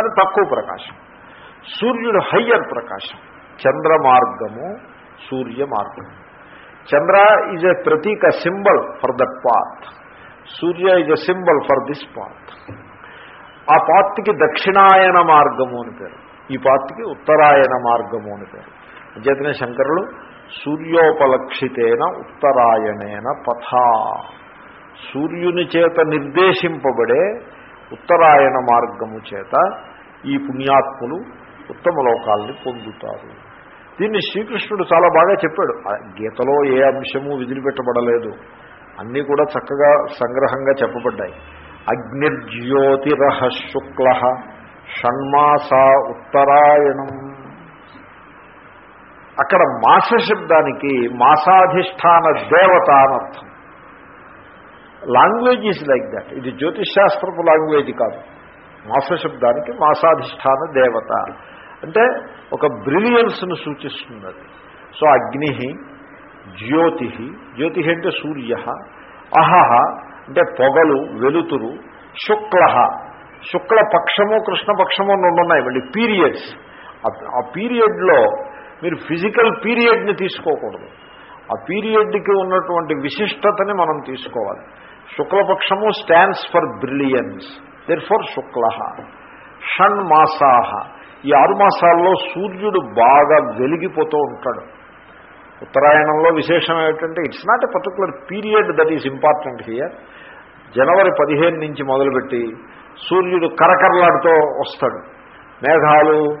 అది తక్కువ ప్రకాశం. సూర్యుడు హయ్యర్ ప్రకాశం. చంద్ర మార్గము సూర్య మార్గము చంద్ర ఈజ్ ఎ ప్రతీక symbol for that path Surya is a symbol for this path ఆ పాత్కి దక్షిణాయన మార్గము అని పేరు. ఈ పాత్కి ఉత్తరాయణ మార్గము అని పేరు. అంచేతనే శంకరులు సూర్యోపలక్షితేన ఉత్తరాయణేన పథ. సూర్యుని చేత నిర్దేశింపబడే ఉత్తరాయణ మార్గము చేత ఈ పుణ్యాత్ములు ఉత్తమ లోకాల్ని పొందుతారు. దీన్ని శ్రీకృష్ణుడు చాలా బాగా చెప్పాడు. ఆ గీతలో ఏ అంశము విదిలిపెట్టబడలేదు. అన్నీ కూడా చక్కగా సంగ్రహంగా చెప్పబడ్డాయి. అగ్నిర్జ్యోతిరహ శుక్ల షణ్మాస ఉత్తరాయణం. అక్కడ మాస శబ్దానికి మాసాధిష్టాన దేవత అనర్థం. లాంగ్వేజ్ ఈజ్ లైక్ దట్ ఇది జ్యోతిష్శాస్త్రపు లాంగ్వేజ్ కాదు. మాస శబ్దానికి మాసాధిష్టాన దేవత అంటే ఒక బ్రిలియన్స్ను సూచిస్తుంది అది సో అగ్ని జ్యోతి జ్యోతి అంటే సూర్య అహహ అంటే పొగలు వెలుతురు శుక్ల. శుక్లపక్షము కృష్ణపక్షము రెండు ఉన్నాయి. మళ్ళీ పీరియడ్స్ ఆ పీరియడ్లో మీరు ఫిజికల్ పీరియడ్ని తీసుకోకూడదు. ఆ పీరియడ్కి ఉన్నటువంటి విశిష్టతని మనం తీసుకోవాలి. శుక్లపక్షము stands for brilliance therefore శుక్ల షణ్మాసాహ ఈ ఆరు మాసాల్లో సూర్యుడు బాగా వెలిగిపోతూ ఉంటాడు. ఉత్తరాయణంలో విశేషం ఏమిటంటే it's not a particular period that is important here జనవరి పదిహేను నుంచి మొదలుపెట్టి సూర్యుడు కరకరలాడుతూ వస్తాడు. మేఘాలు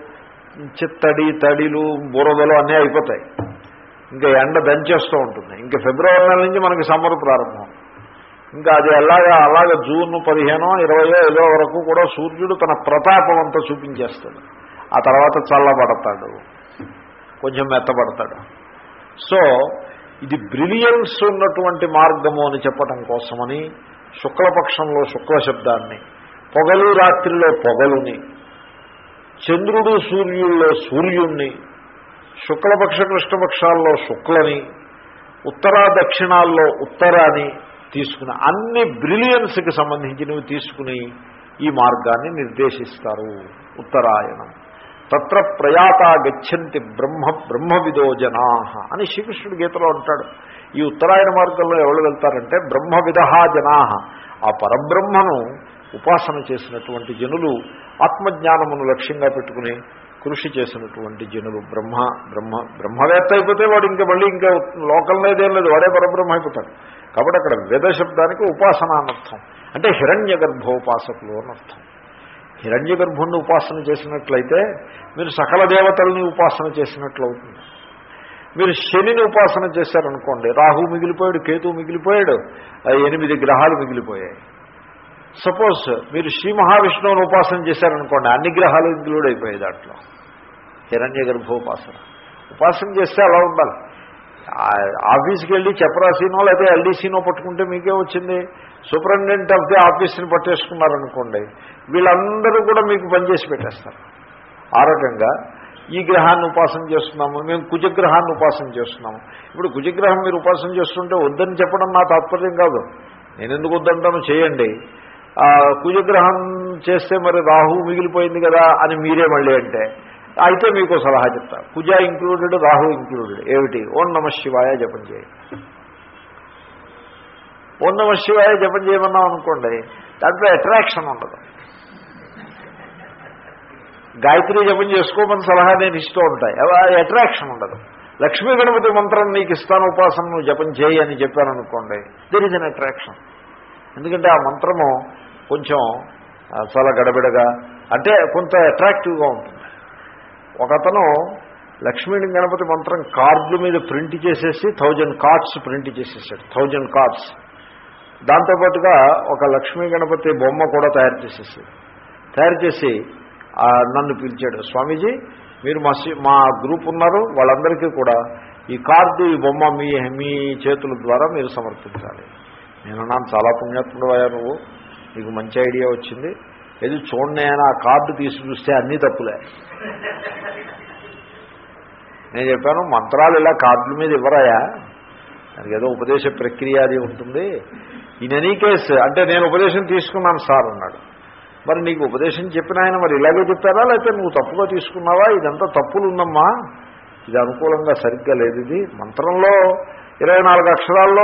చిత్తడి తడిలు బురదలు అన్నీ అయిపోతాయి. ఇంకా ఎండ దంచేస్తూ ఉంటుంది. ఇంకా ఫిబ్రవరి నెల నుంచి మనకి సమ్మర్ ప్రారంభం. ఇంకా అది అలాగా అలాగ జూన్ పదిహేనో ఇరవయో ఏదో వరకు కూడా సూర్యుడు తన ప్రతాపం అంతా చూపించేస్తాడు. ఆ తర్వాత చల్లబడతాడు. కొంచెం మెత్తబడతాడు. సో ఇది బ్రిలియన్స్ ఉన్నటువంటి మార్గము అని చెప్పటం కోసమని శుక్లపక్షంలో శుక్ల శబ్దాన్ని పొగలు రాత్రిలో పొగలుని చంద్రుడు సూర్యుల్లో సూర్యుణ్ణి శుక్లపక్ష కృష్ణపక్షాల్లో శుక్లని ఉత్తర దక్షిణాల్లో ఉత్తరాని తీసుకుని అన్ని బ్రిలియన్స్కి సంబంధించినవి తీసుకుని ఈ మార్గాన్ని నిర్దేశిస్తారు. ఉత్తరాయణం. తత్ర ప్రయాత గచ్చంతి బ్రహ్మ బ్రహ్మవిదో జనా అని శ్రీకృష్ణుడు గీతలో అంటాడు. ఈ ఉత్తరాయణ మార్గంలో ఎవరు వెళ్తారంటే బ్రహ్మవిద జనా. ఆ పరబ్రహ్మను ఉపాసన చేసినటువంటి జనులు ఆత్మజ్ఞానమును లక్ష్యంగా పెట్టుకుని కృషి చేసినటువంటి జనులు బ్రహ్మ బ్రహ్మ బ్రహ్మవేత్త అయిపోతే వాడు ఇంకా మళ్ళీ ఇంకా లోకంలో ఏదేం లేదు వాడే పరబ్రహ్మ అయిపోతాడు. కాబట్టి అక్కడ వేద శబ్దానికి ఉపాసన అనర్థం అంటే హిరణ్య గర్భోపాసకులు అనర్థం హిరణ్య గర్భుణ్ణి ఉపాసన చేసినట్లయితే మీరు సకల దేవతల్ని ఉపాసన చేసినట్లు అవుతుంది మీరు శనిని ఉపాసన చేశారనుకోండి రాహు మిగిలిపోయాడు కేతు మిగిలిపోయాడు ఎనిమిది గ్రహాలు మిగిలిపోయాయి. సపోజ్ మీరు శ్రీ మహావిష్ణువుని ఉపాసన చేశారనుకోండి అన్ని గ్రహాలు ఇంక్లూడ్ అయిపోయాయి దాంట్లో. హిరణ్య గర్భోపాసన ఉపాసన. చేస్తే అలా ఉండాలి. ఆఫీస్కి వెళ్ళి చెప్పరాసీనో లేకపోతే ఎల్డీసీనో పట్టుకుంటే మీకే వచ్చింది. సూపరింటెండెంట్ ఆఫ్ ది ఆఫీస్ని పట్టేసుకున్నారనుకోండి వీళ్ళందరూ కూడా మీకు పనిచేసి పెట్టేస్తారు. ఆ రకంగా ఈ గ్రహాన్ని ఉపాసన చేస్తున్నాము మేము కుజగ్రహాన్ని ఉపాసన చేస్తున్నాము. ఇప్పుడు కుజగ్రహం మీరు ఉపాసన చేస్తుంటే వద్దని చెప్పడం నా తాత్పర్యం కాదు. నేను ఎందుకు వద్దంటాను చేయండి. కుజగ్రహం చేస్తే మరి రాహు మిగిలిపోయింది కదా అని మీరే మళ్ళీ అంటే అయితే మీకు సలహా చెప్తా. కుజ ఇంక్లూడెడ్ రాహు ఇంక్లూడెడ్. ఏమిటి? ఓం నమ శివాయ జపం చేయి. ఓం నమ శివాయ జపం చేయమన్నాం అనుకోండి దాంట్లో అట్రాక్షన్ ఉండదు. గాయత్రి జపం చేసుకోమని సలహా నేను ఇస్తూ ఉంటాయి. అట్రాక్షన్ ఉండదు. లక్ష్మీ గణపతి మంత్రం నీకు ఇస్తాను ఉపాసన నువ్వు జపం చేయి అని చెప్పాను అనుకోండి దెర్ ఇస్ అన్ అట్రాక్షన్ ఎందుకంటే ఆ మంత్రము కొంచెం చాలా గడబిడగా అంటే కొంత అట్రాక్టివ్గా ఉంటుంది. ఒకతను లక్ష్మీ గణపతి మంత్రం కార్డుల మీద ప్రింట్ చేసేసి థౌజండ్ కార్డ్స్ ప్రింట్ చేసేసాడు. Thousand cards. దాంతోపాటుగా ఒక లక్ష్మీ గణపతి బొమ్మ కూడా తయారు చేసేసాడు. తయారు చేసి నన్ను పిలిచాడు స్వామీజీ మీరు మా మా గ్రూప్ ఉన్నారు వాళ్ళందరికీ కూడా ఈ కార్డు ఈ బొమ్మ మీ మీ చేతుల ద్వారా మీరు సమర్పించాలి. నేను నాన్న చాలా పుణ్యాత్ముడు అయ్యా నువ్వు. నీకు మంచి ఐడియా వచ్చింది. ఏది చూడండి అని ఆ కార్డు తీసి చూస్తే అన్నీ తప్పులే. నేను చెప్పాను మంత్రాలు ఇలా కార్డుల మీద ఇవ్వరాయా? దానికి ఏదో ఉపదేశ ప్రక్రియ అది ఉంటుంది. ఇన్ ఎనీ కేస్ అంటే నేను ఉపదేశం తీసుకున్నాను సార్ అన్నాడు. మరి నీకు ఉపదేశం చెప్పిన ఆయన మరి ఇలాగే చెప్పారా? లేకపోతే నువ్వు తప్పుగా తీసుకున్నావా? ఇదంతా తప్పులు ఉందమ్మా. ఇది అనుకూలంగా సరిగ్గా లేదు ఇది. మంత్రంలో ఇరవై నాలుగు అక్షరాల్లో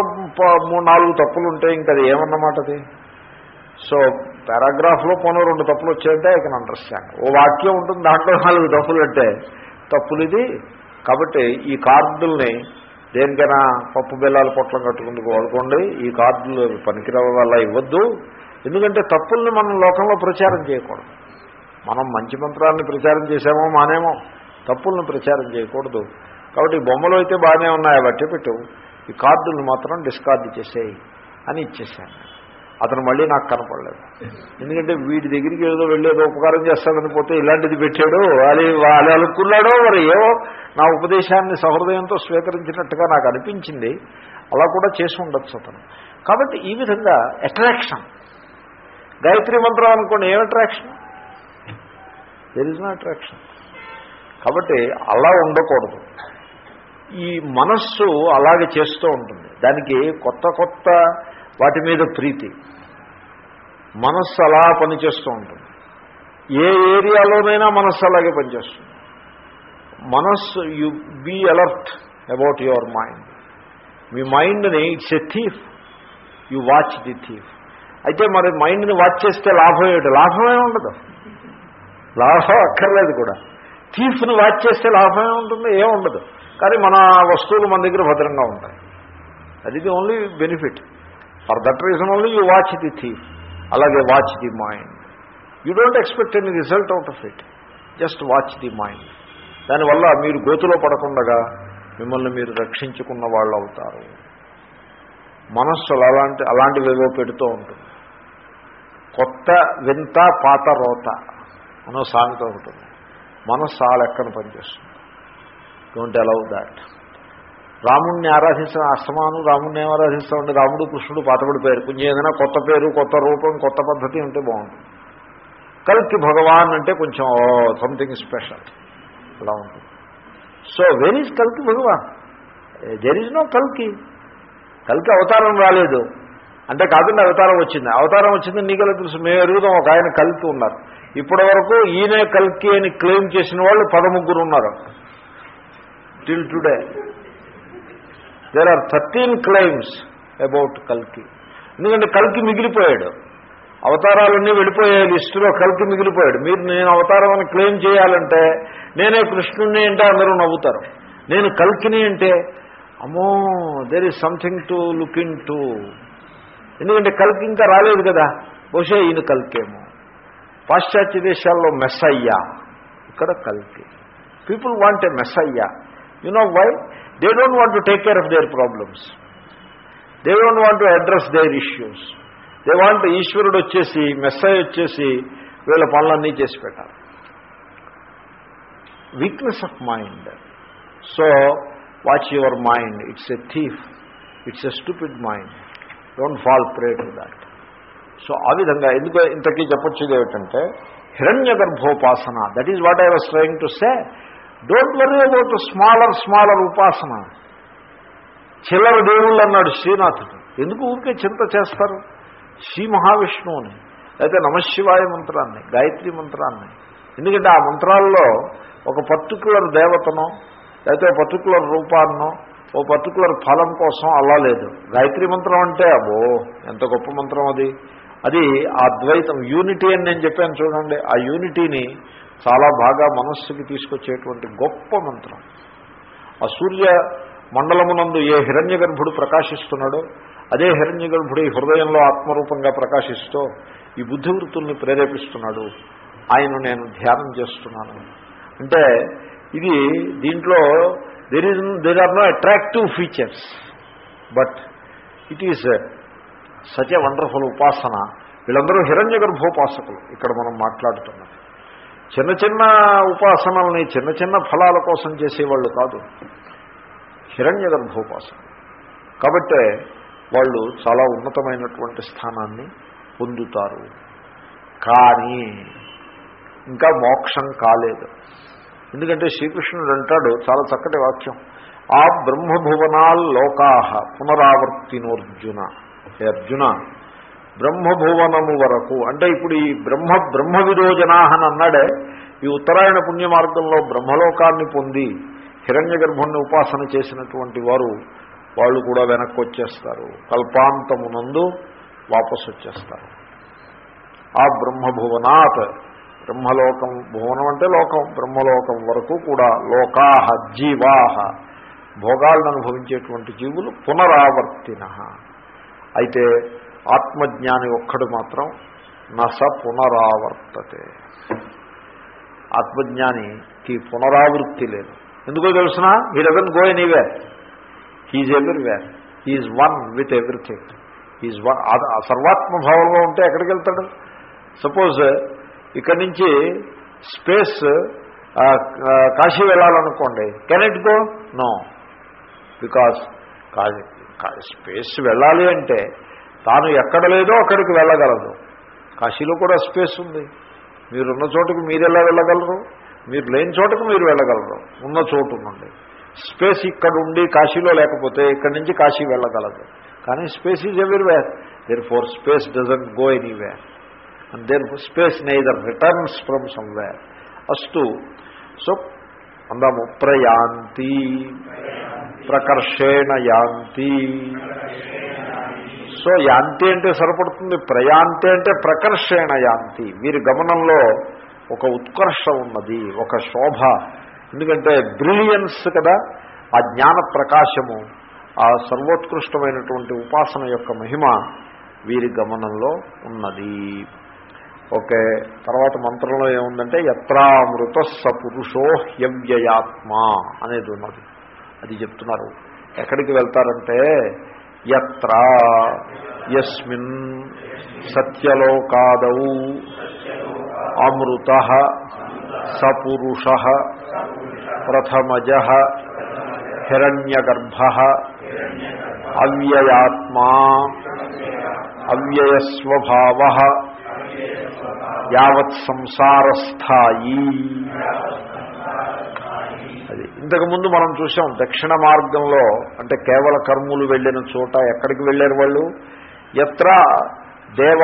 మూడు నాలుగు తప్పులు ఉంటాయి. ఇంకా అది ఏమన్నమాట అది? సో పారాగ్రాఫ్లో పోను రెండు తప్పులు వచ్చాయంటే ఐ కెన్ అండర్స్టాండ్ ఓ వాక్యం ఉంటుంది దాంట్లో నాలుగు తప్పులు అంటే తప్పులు ఇది. కాబట్టి ఈ కార్డుల్ని దేనికైనా పప్పు బెల్లాలు పొట్లం కట్టుకుందుకు వాడుకోండి ఈ కార్డులు పనికిరావ వల్ల ఇవ్వద్దు. ఎందుకంటే తప్పుల్ని మనం లోకంలో ప్రచారం చేయకూడదు. మనం మంచి మంత్రాన్ని ప్రచారం చేసామో మానేమో తప్పుల్ని ప్రచారం చేయకూడదు. కాబట్టి బొమ్మలు అయితే బాగానే ఉన్నాయి బట్టి పెట్టు. ఈ కార్డుల్ని మాత్రం డిస్కార్డ్ చేసేయి అని ఇచ్చేసాను అతను మళ్ళీ నాకు కనపడలేదు. ఎందుకంటే వీటి దగ్గరికి ఏదో వెళ్ళేదో ఉపకారం చేస్తాడని పోతే ఇలాంటిది పెట్టాడు అది వాళ్ళు అనుకున్నాడో మరి ఏవో నా ఉపదేశాన్ని సహృదయంతో స్వీకరించినట్టుగా నాకు అనిపించింది. అలా కూడా చేసి ఉండొచ్చు అతను. కాబట్టి ఈ విధంగా అట్రాక్షన్ గాయత్రి మంత్రం అనుకోండి ఏం attraction there is no attraction కాబట్టి అలా ఉండకూడదు. ఈ మనస్సు అలాగే చేస్తూ ఉంటుంది. దానికి కొత్త కొత్త వాటి మీద ప్రీతి. మనస్సు అలా పనిచేస్తూ ఉంటుంది. ఏ ఏరియాలోనైనా మనస్సు అలాగే పనిచేస్తుంది. మనస్సు you be alert about your mind మీ మైండ్ని it's a thief you watch the thief అయితే మరి మైండ్ని వాచ్ చేస్తే లాభం ఏమిటి లాభమే ఉండదు. లాభం అక్కర్లేదు కూడా. థీఫ్ని వాచ్ చేస్తే లాభమే ఉంటుంది ఏం ఉండదు. కానీ మన వస్తువులు మన దగ్గర భద్రంగా ఉంటాయి. అది the only benefit for that reason only you watch the thief అలాగే watch the mind you don't expect any result out of it just watch the mind దానివల్ల మీరు గోతులో పడకుండగా మిమ్మల్ని మీరు రక్షించుకున్న వాళ్ళు అవుతారు. మనస్సు అలాంటి అలాంటివేవో పెడుతూ ఉంటుంది. కొత్త వింత పాత రోత అనో సామెత ఉంటుంది మనస్సు ఆ లెక్కన పనిచేస్తుంది. డోంట్ అలౌ దాట్ రాముణ్ణి ఆరాధిస్తాం అస్తమాను రాముణ్ణి ఏం ఆరాధిస్తూ ఉంటే రాముడు కృష్ణుడు పాతపడిపోయారు. కొంచెం ఏదైనా కొత్త పేరు కొత్త రూపం కొత్త పద్ధతి ఉంటే బాగుంటుంది. కల్కి భగవాన్ అంటే కొంచెం సంథింగ్ స్పెషల్ అలా ఉంటుంది. సో వెర్ ఈజ్ కల్కి భగవాన్? దెర్ ఈజ్ నో కల్కి. కల్కి అవతారం రాలేదు. అంటే కాకుండా అవతారం వచ్చింది. అవతారం వచ్చింది నీకెలా తెలుసు? మేము ఎరుగుదాం ఒక ఆయన కల్కి ఉన్నారు. ఇప్పటి వరకు ఈయనే కల్కి అని క్లెయిమ్ చేసిన వాళ్ళు పదముగ్గురు ఉన్నారు. Till today there are thirteen claims about కల్కి ఎందుకంటే కల్కి మిగిలిపోయాడు. అవతారాలన్నీ వెళ్ళిపోయే లిస్టులో కల్కి మిగిలిపోయాడు. మీరు నేను అవతారం అని క్లెయిమ్ చేయాలంటే నేనే కృష్ణుణ్ణి అంటే అందరూ నవ్వుతారు. నేను కల్కిని అంటే అమ్మో there is something to look into ఎందుకంటే కల్కి ఇంకా రాలేదు కదా. బహుశా ఈయన కల్కేమో పాశ్చాత్య దేశాల్లో మెస్సయ్యా ఇక్కడ కల్కి people want a messiah you know why they don't want to take care of their problems they don't want to address their issues they want ఈశ్వరుడు వచ్చేసి మెస్సై వచ్చేసి వీళ్ళ పనులన్నీ చేసి పెట్టాలి. Weakness of mind so watch your mind it's a thief it's a stupid mind don't fall prey to that so ఆ విధంగా ఎందుకు ఇంతకీ చెప్పొచ్చేది ఏమిటంటే హిరణ్య గర్భోపాసన that is what I was trying to say don't worry about smaller smaller ఉపాసన చిల్లర దేవుళ్ళు అన్నాడు శ్రీనాథుడు. ఎందుకు ఊరికే చింత చేస్తారు? శ్రీ మహావిష్ణువుని అయితే నమశివాయ మంత్రాన్ని గాయత్రి మంత్రాన్ని. ఎందుకంటే ఆ మంత్రాల్లో ఒక పర్టికులర్ దేవతనో లేకపోతే పర్టికులర్ రూపాన్నో ఓ పర్టికులర్ ఫలం కోసం అలా లేదు. గాయత్రి మంత్రం అంటే అబ్బో ఎంత గొప్ప మంత్రం అది. అది ఆ అద్వైతం యూనిటీ అని నేను చెప్పాను చూడండి. ఆ యూనిటీని చాలా బాగా మనస్సుకి తీసుకొచ్చేటువంటి గొప్ప మంత్రం. ఆ సూర్య మండలమునందు ఏ హిరణ్య గర్భుడు ప్రకాశిస్తున్నాడో అదే హిరణ్య గర్భుడు ఈ హృదయంలో ఆత్మరూపంగా ప్రకాశిస్తూ ఈ బుద్ధి వృత్తుల్ని ప్రేరేపిస్తున్నాడు. ఆయన నేను ధ్యానం చేస్తున్నాను. అంటే ఇది దీంట్లో there is there are no attractive features but it is such a wonderful upasana వీళ్ళందరూ హిరణ్య గర్భోపాసకులు ఇక్కడ మనం మాట్లాడుతున్నాం. చిన్న చిన్న ఉపాసనల్ని చిన్న చిన్న ఫలాల కోసం చేసేవాళ్ళు కాదు. హిరణ్య గర్భోపాసన. కాబట్టే వాళ్ళు చాలా ఉన్నతమైనటువంటి స్థానాన్ని పొందుతారు. కానీ ఇంకా మోక్షం కాలేదు. ఎందుకంటే శ్రీకృష్ణుడు అంటాడు చాలా చక్కటి వాక్యం ఆ బ్రహ్మభువనాల్ లోకాహ పునరావర్తినోర్జున. హే అర్జున బ్రహ్మభువనము వరకు. అంటే ఇప్పుడు ఈ బ్రహ్మ బ్రహ్మ విరోజనాహన్ అన్నాడే ఈ ఉత్తరాయణ పుణ్య మార్గంలో బ్రహ్మలోకాన్ని పొంది హిరణ్య గర్భుణ్ణి ఉపాసన చేసినటువంటి వారు వాళ్ళు కూడా వెనక్కి వచ్చేస్తారు కల్పాంతమునందు వాపసు వచ్చేస్తారు ఆ బ్రహ్మభువనాత్ బ్రహ్మలోకం భువనం అంటే లోకం బ్రహ్మలోకం వరకు కూడా లోకాహ జీవాహ భోగాలను అనుభవించేటువంటి జీవులు పునరావర్తిన. అయితే ఆత్మజ్ఞాని ఒక్కడు మాత్రం నస పునరావర్తతే. ఆత్మజ్ఞానికి పునరావృత్తి లేదు. ఎందుకో తెలుసిన? He doesn't go anywhere he's everywhere he's one with everything he's one సర్వాత్మ భావంలో ఉంటే ఎక్కడికి వెళ్తాడు? సపోజ్ ఇక్కడి నుంచి space Kashi వెళ్ళాలనుకోండి. Can it go no because space వెళ్ళాలి అంటే తాను ఎక్కడ లేదో అక్కడికి వెళ్ళగలదు. కాశీలో కూడా స్పేస్ ఉంది. మీరున్న చోటుకు మీరు ఎలా వెళ్ళగలరు? మీరు లేని చోటుకు మీరు వెళ్ళగలరు. ఉన్న చోటు నుండి స్పేస్ ఇక్కడ ఉండి కాశీలో లేకపోతే ఇక్కడి నుంచి కాశీ వెళ్ళగలదు. కానీ space is everywhere therefore space doesn't go anywhere and there space neither returns from somewhere అస్తు. సో అందాము ప్రయాంతి. ప్రకర్షేణ యాంతి. సో యాంతి అంటే సరిపడుతుంది ప్రయాంతి అంటే ప్రకర్షణ యాంతి. వీరి గమనంలో ఒక ఉత్కర్ష ఉన్నది ఒక శోభ. ఎందుకంటే బ్రిలియన్స్ కదా ఆ జ్ఞాన ప్రకాశము ఆ సర్వోత్కృష్టమైనటువంటి ఉపాసన యొక్క మహిమ వీరి గమనంలో ఉన్నది. ఓకే తర్వాత మంత్రంలో ఏముందంటే యత్రామృత సపురుషో హ్యవ్యయాత్మ అనేది ఉన్నది అది చెప్తున్నారు. ఎక్కడికి వెళ్తారంటే ఎత్ర యస్మిన్ సత్యలోకాదౌ అమృత సపురుష ప్రథమజ హిరణ్యగర్భ అవ్యయాత్మా అవ్యయస్వభావ యావత్ సంసారస్థాయి అది ఇంతకుముందు మనం చూసాం దక్షిణ మార్గంలో అంటే కేవల కర్ములు వెళ్ళిన చోట ఎక్కడికి వెళ్ళారు వాళ్ళు? ఎత్ర దేవ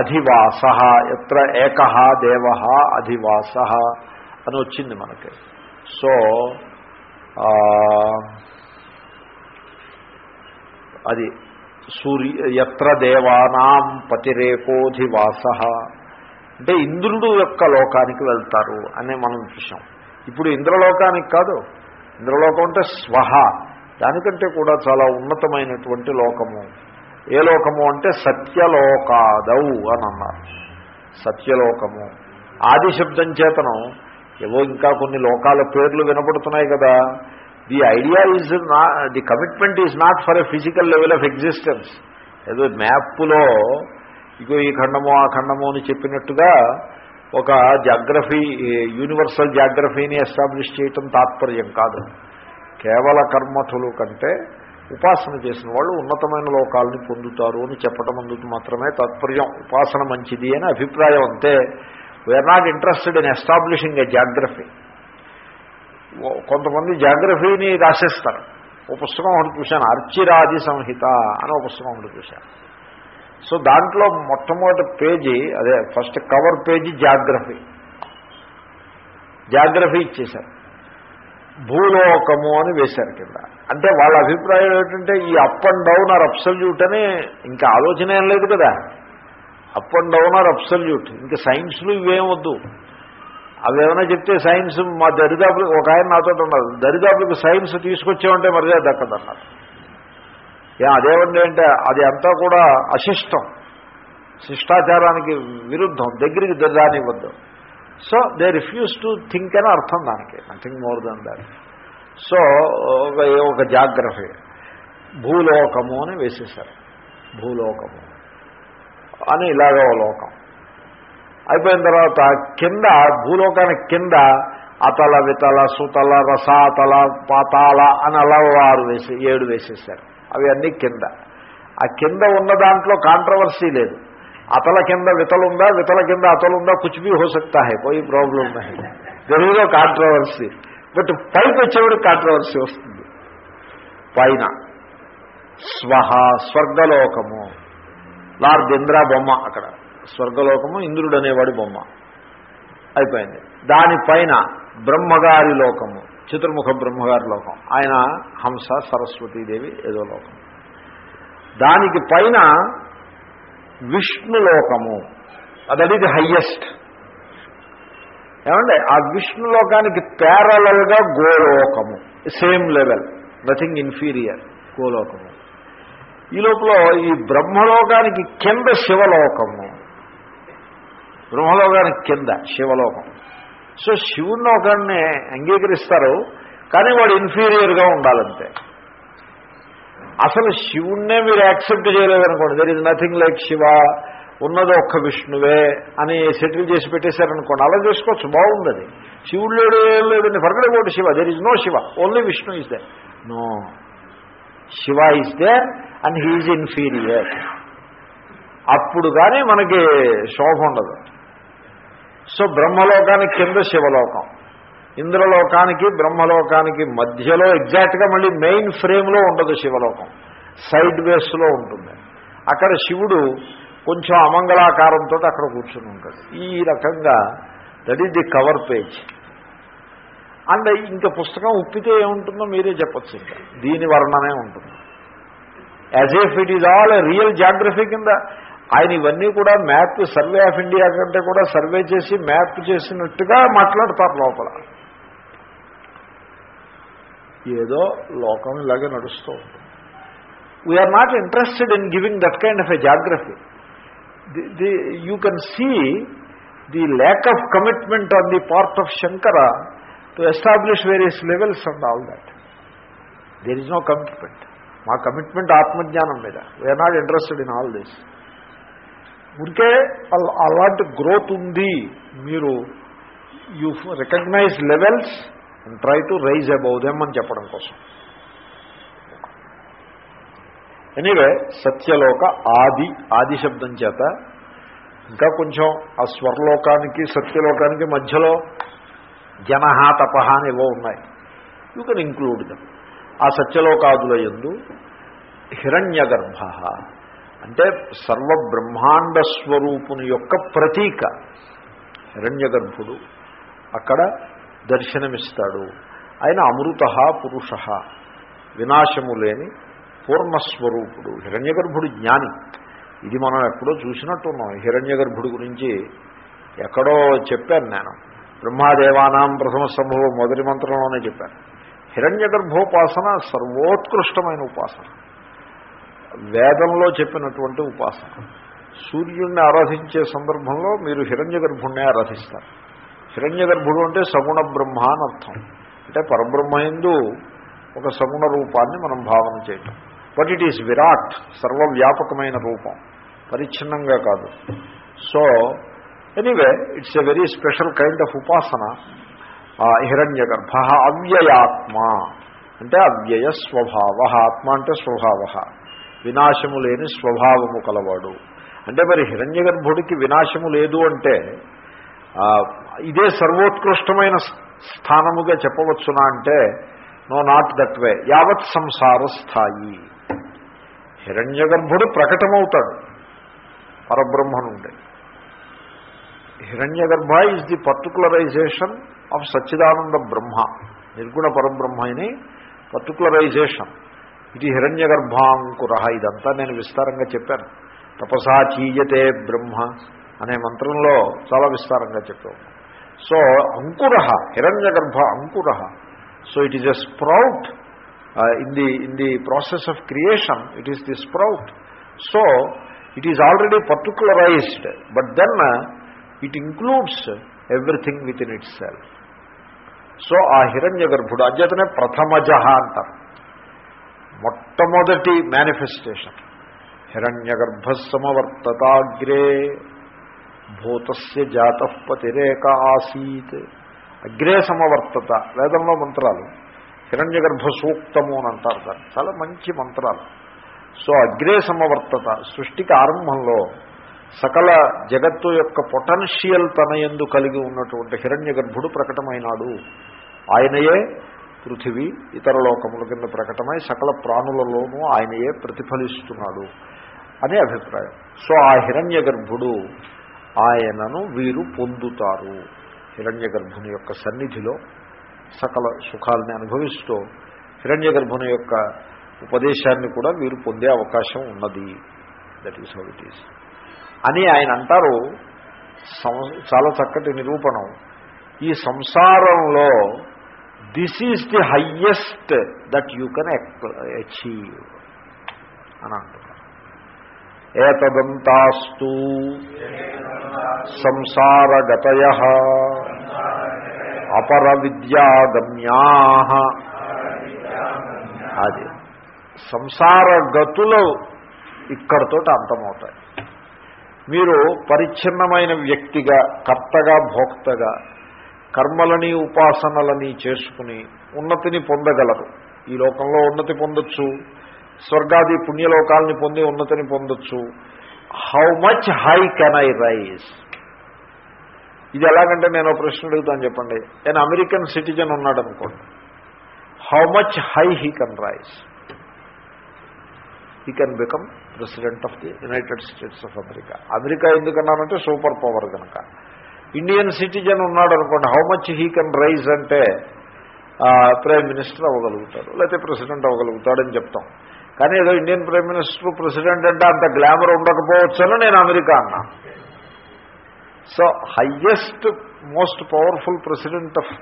అధివాస ఎత్ర ఏక దేవ అధివాస అని వచ్చింది మనకి. సో అది సూర్య ఎత్ర దేవానాం పతిరేకోధివాస. అంటే ఇంద్రుడు యొక్క లోకానికి వెళ్తారు అనే మనం చూసాం ఇప్పుడు ఇంద్రలోకానికి కాదు ఇంద్రలోకం అంటే స్వహ. దానికంటే కూడా చాలా ఉన్నతమైనటువంటి లోకము. ఏ లోకము అంటే సత్యలోకాదవు అని అన్నారు సత్యలోకము. ఆది శబ్దం చేతనం. ఏవో ఇంకా కొన్ని లోకాల పేర్లు వినపడుతున్నాయి కదా. ది ఐడియా ఈజ్ నా the commitment is not for a physical level of existence ఏదో మ్యాప్లో ఇగో ఈ ఖండము ఆ ఖండము అని చెప్పినట్టుగా ఒక జాగ్రఫీ యూనివర్సల్ జాగ్రఫీని ఎస్టాబ్లిష్ చేయటం తాత్పర్యం కాదు. కేవల కర్మఠులు కంటే ఉపాసన చేసిన వాళ్ళు ఉన్నతమైన లోకాలని పొందుతారు అని చెప్పటం అందుకు మాత్రమే తాత్పర్యం. ఉపాసన మంచిది అని అభిప్రాయం అంతే. We are not interested in establishing a geography. కొంతమంది జాగ్రఫీని రాసేస్తారు. ఓ పుస్తకం ఒకటి చూశాను అర్చిరాది సంహిత అని ఒక పుస్తకం ఒకటి చూశాను. సో దాంట్లో మొట్టమొదటి పేజీ అదే first cover page geography. Geography ఇచ్చేశారు. భూలోకము అని వేశారు కింద. అంటే వాళ్ళ అభిప్రాయం ఏంటంటే ఈ up and down are absolute అని ఇంకా ఆలోచన ఏం లేదు కదా. Up and down are absolute ఇంకా సైన్స్లు ఇవేం వద్దు. అవేమైనా చెప్తే సైన్స్ మా దరిదాపులు ఒక ఆయన నాతో ఉన్నారు. దరిదాపులకు సైన్స్ తీసుకొచ్చామంటే మర్యాద దక్కదన్నారు. అదేమండి అంటే అది అంతా కూడా అశిష్టం. శిష్టాచారానికి విరుద్ధం. దగ్గరికి దానివ్వద్దు so they refuse to think అని అర్థం దానికి. Nothing more than that so ఒక ఒక జాగ్రఫీ. భూలోకము అని వేసేశారు. భూలోకము. అని ఇలాగ ఓ లోకం. అయిపోయిన తర్వాత కింద భూలోకానికి కింద అతల వితల సుతల రసాతల పాతాల అని అలా ఆరు వేసి ఏడు వేసేసారు అవి అన్నీ కింద. ఆ కింద ఉన్న దాంట్లో కాంట్రవర్సీ లేదు. అతల కింద వితలుందా వితల కింద అతలుందా కుచ్ భీ హో సక్తా హై కోయి ప్రాబ్లం నహి తెలుగులో కాంట్రవర్సీ బట్ పైకి వచ్చేవాడు కాంట్రవర్సీ వస్తుంది. పైన. స్వహ స్వర్గలోకము. లార్డ్ ఇంద్ర బొమ్మ అక్కడ. స్వర్గలోకము ఇంద్రుడు అనేవాడి బొమ్మ. అయిపోయింది. దానిపైన బ్రహ్మగారి లోకము. చతుర్ముఖ బ్రహ్మగారి లోకం. ఆయన హంస సరస్వతీదేవి ఏదో లోకం. దానికి పైన విష్ణులోకము. అది ఈజ్ హయ్యెస్ట్. ఏమంటే ఆ విష్ణులోకానికి ప్యారలల్గా గోలోకము. సేమ్ లెవెల్ నథింగ్ ఇన్ఫీరియర్ గోలోకము. ఈ లోపల ఈ బ్రహ్మలోకానికి కింద శివలోకము. బ్రహ్మలోకానికి కింద శివలోకం. సో శివుణ్ణి ఒకరిని అంగీకరిస్తారు కానీ వాడు ఇన్ఫీరియర్గా ఉండాలంతే. అసలు శివుణ్ణే మీరు accept చేయలేదనుకోండి. There is nothing like Shiva ఉన్నది ఒక్క విష్ణువే అని సెటిల్ చేసి పెట్టేశారనుకోండి. అలా చేసుకోవచ్చు బాగుంది శివుడు లేడు ఏం లేడు forget about Shiva there is no Shiva only Vishnu is there no Shiva is there and he's inferior అప్పుడు కానీ మనకి శోభ ఉండదు. సో బ్రహ్మలోకానికి కింద శివలోకం. ఇంద్రలోకానికి బ్రహ్మలోకానికి మధ్యలో ఎగ్జాక్ట్గా మళ్ళీ మెయిన్ ఫ్రేమ్లో ఉండదు శివలోకం. సైడ్ వేస్లో ఉంటుంది. అక్కడ శివుడు కొంచెం అమంగళాకారంతో అక్కడ కూర్చుని ఉంటాడు. ఈ రకంగా that is the cover page and ఇంకా పుస్తకం ఉప్పితే ఏముంటుందో మీరే చెప్పచ్చు ఇంకా. దీని వర్ణనే ఉంటుంది. As if it is all real geography కింద. ఆయన ఇవన్నీ కూడా మ్యాప్ సర్వే ఆఫ్ ఇండియా కంటే కూడా సర్వే చేసి మ్యాప్ చేసినట్టుగా మాట్లాడతారు లోపల. ఏదో లోకం ఇలాగే నడుస్తూ ఉంటుంది. We are not interested in giving that kind of a geography the you can see the lack of commitment on the part of Shankara to establish various levels and all that there is no commitment మా commitment ఆత్మజ్ఞానం మీద. We are not interested in all this ఊరికే అలాంటి growth ఉంది. మీరు you recognise levels and try to rise above them అని చెప్పడం కోసం. ఎనీవే సత్యలోక ఆది ఆది శబ్దం చేత ఇంకా కొంచెం ఆ స్వర్లోకానికి సత్యలోకానికి మధ్యలో జనహ తపహ అని ఏవో ఉన్నాయి. యూ కెన్ ఇంక్లూడ్ దమ్ ఆ సత్యలోకాదుల ఎందు హిరణ్యగర్భ అంటే సర్వ బ్రహ్మాండ స్వరూపుని యొక్క ప్రతీక హిరణ్యగర్భుడు అక్కడ దర్శనమిస్తాడు. ఆయన అమృత పురుష వినాశము లేని పూర్ణస్వరూపుడు. హిరణ్యగర్భుడు జ్ఞాని. ఇది మనం ఎప్పుడో చూసినట్టున్నాం హిరణ్యగర్భుడి గురించి ఎక్కడో చెప్పాను నేను. బ్రహ్మాదేవానాం ప్రథమ సంభవం మొదటి మంత్రంలోనే చెప్పాను. హిరణ్యగర్భోపాసన సర్వోత్కృష్టమైన ఉపాసన. వేదంలో చెప్పినటువంటి ఉపాసన. సూర్యుడిని ఆరాధించే సందర్భంలో మీరు హిరణ్య గర్భుణ్ణి ఆరాధిస్తారు. హిరణ్య గర్భుడు అంటే సగుణ బ్రహ్మ అని అర్థం. అంటే పరబ్రహ్మయందు ఒక సగుణ రూపాన్ని మనం భావన చేయటం. బట్ ఇట్ ఈస్ విరాట్ సర్వవ్యాపకమైన రూపం. పరిచ్ఛిన్నంగా కాదు. So anyway it's a very special kind of upasana Hiranyagarbha అవ్యయాత్మ. అంటే అవ్యయ స్వభావ ఆత్మ అంటే స్వభావ. వినాశము లేని స్వభావము కలవాడు. అంటే మరి హిరణ్య గర్భుడికి వినాశము లేదు అంటే ఇదే సర్వోత్కృష్టమైన స్థానముగా చెప్పవచ్చునా అంటే నో నాట్ దట్ వే. యావత్ సంసార స్థాయి. హిరణ్య గర్భుడు ప్రకటమవుతాడు. పరబ్రహ్మ నుండి Hiranyagarbha is the particularisation of Sachchidananda Brahma Nirguna పరబ్రహ్మని పర్టికులరైజేషన్ ఇది హిరణ్య గర్భాంకుర ఇదంతా నేను విస్తారంగా చెప్పాను. తపసా చీయతే బ్రహ్మ అనే మంత్రంలో చాలా విస్తారంగా చెప్పాము. సో అంకుర హిరణ్య గర్భ అంకుర so it is a sprout in the in the process of creation it is the sprout so it is already particularised but then it includes everything within itself so ఆ హిరణ్య గర్భుడు అధ్యతనే ప్రథమజ అంటారు. మొట్టమొదటి manifestation హిరణ్యగర్భ సమవర్తతాగ్రే భూతస్య జాతపతిరేక ఆసీత్. అగ్రే సమవర్తత వేదంలో మంత్రాలు. హిరణ్యగర్భ సూక్తము అని అంటారు దాన్ని. చాలా మంచి మంత్రాలు. సో అగ్రే సమవర్తత సృష్టికి ఆరంభంలో సకల జగత్తు యొక్క పొటెన్షియల్ తన ఎందు కలిగి ఉన్నటువంటి హిరణ్య గర్భుడు ప్రకటమైనాడు. ఆయనయే పృథివీ ఇతర లోకముల కింద ప్రకటమై సకల ప్రాణులలోనూ ఆయనయే ప్రతిఫలిస్తున్నాడు అనే అభిప్రాయం. సో ఆ హిరణ్య గర్భుడు ఆయనను వీరు పొందుతారు. హిరణ్య గర్భుని యొక్క సన్నిధిలో సకల సుఖాలని అనుభవిస్తూ హిరణ్య గర్భుని యొక్క ఉపదేశాన్ని కూడా వీరు పొందే అవకాశం ఉన్నది. That is how it is అని ఆయన అంటారు. సం- చాలా చక్కటి నిరూపణం. ఈ సంసారంలో this is the highest that you can achieve అని అంటున్నారు ఏతదంతాస్తు సంసారగతయ అపర విద్యాగమ్యా అది సంసార గతులు ఇక్కడతో అంతమవుతాయి మీరు పరిచ్ఛిన్నమైన వ్యక్తిగా కర్తగా భోక్తగా కర్మలని ఉపాసనలని చేసుకుని ఉన్నతిని పొందగలరు. ఈ లోకంలో ఉన్నతి పొందొచ్చు. స్వర్గాది పుణ్యలోకాలని పొంది ఉన్నతిని పొందొచ్చు. How much high can I rise ఇది ఎలాగంటే నేను ఒక ప్రశ్న అడుగుతాను చెప్పండి. నేను అమెరికన్ సిటిజన్ ఉన్నాడు అనుకోండి. How much high he can rise he can become president of the United States of America America ఎందుకన్నానంటే super power కనుక ఇండియన్ సిటిజన్ ఉన్నాడు అనుకోండి how much he can rise అంటే ప్రైమ్ మినిస్టర్ అవ్వగలుగుతాడు లేకపోతే ప్రెసిడెంట్ అవ్వగలుగుతాడని చెప్తాం. కానీ ఏదో ఇండియన్ ప్రైమ్ మినిస్టర్ ప్రెసిడెంట్ అంటే అంత గ్లామర్ ఉండకపోవచ్చని నేను అమెరికా అన్నా. So highest most powerful president of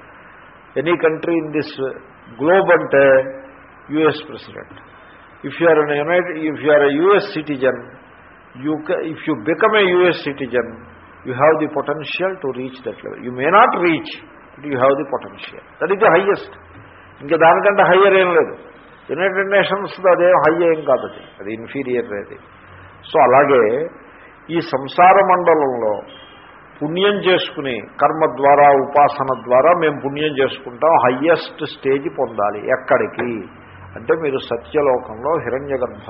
any country in this globe అంటే US president if you are an United, if you are a US citizen, you ca- if you become a US citizen, you have the potential to reach that level. You may not reach, but you have the potential. That is the highest. ఇంకా దానికంటే higher ఏం లేదు. United nations అదే high ఏం కాదు అది. అది inferior అది సో అలాగే ఈ సంసార మండలంలో పుణ్యం చేసుకుని కర్మ ద్వారా ఉపాసన ద్వారా మేము పుణ్యం చేసుకుంటాం. హయ్యెస్ట్ స్టేజ్ పొందాలి ఎక్కడికి? అంటే మీరు సత్యలోకంలో హిరణ్య గర్భ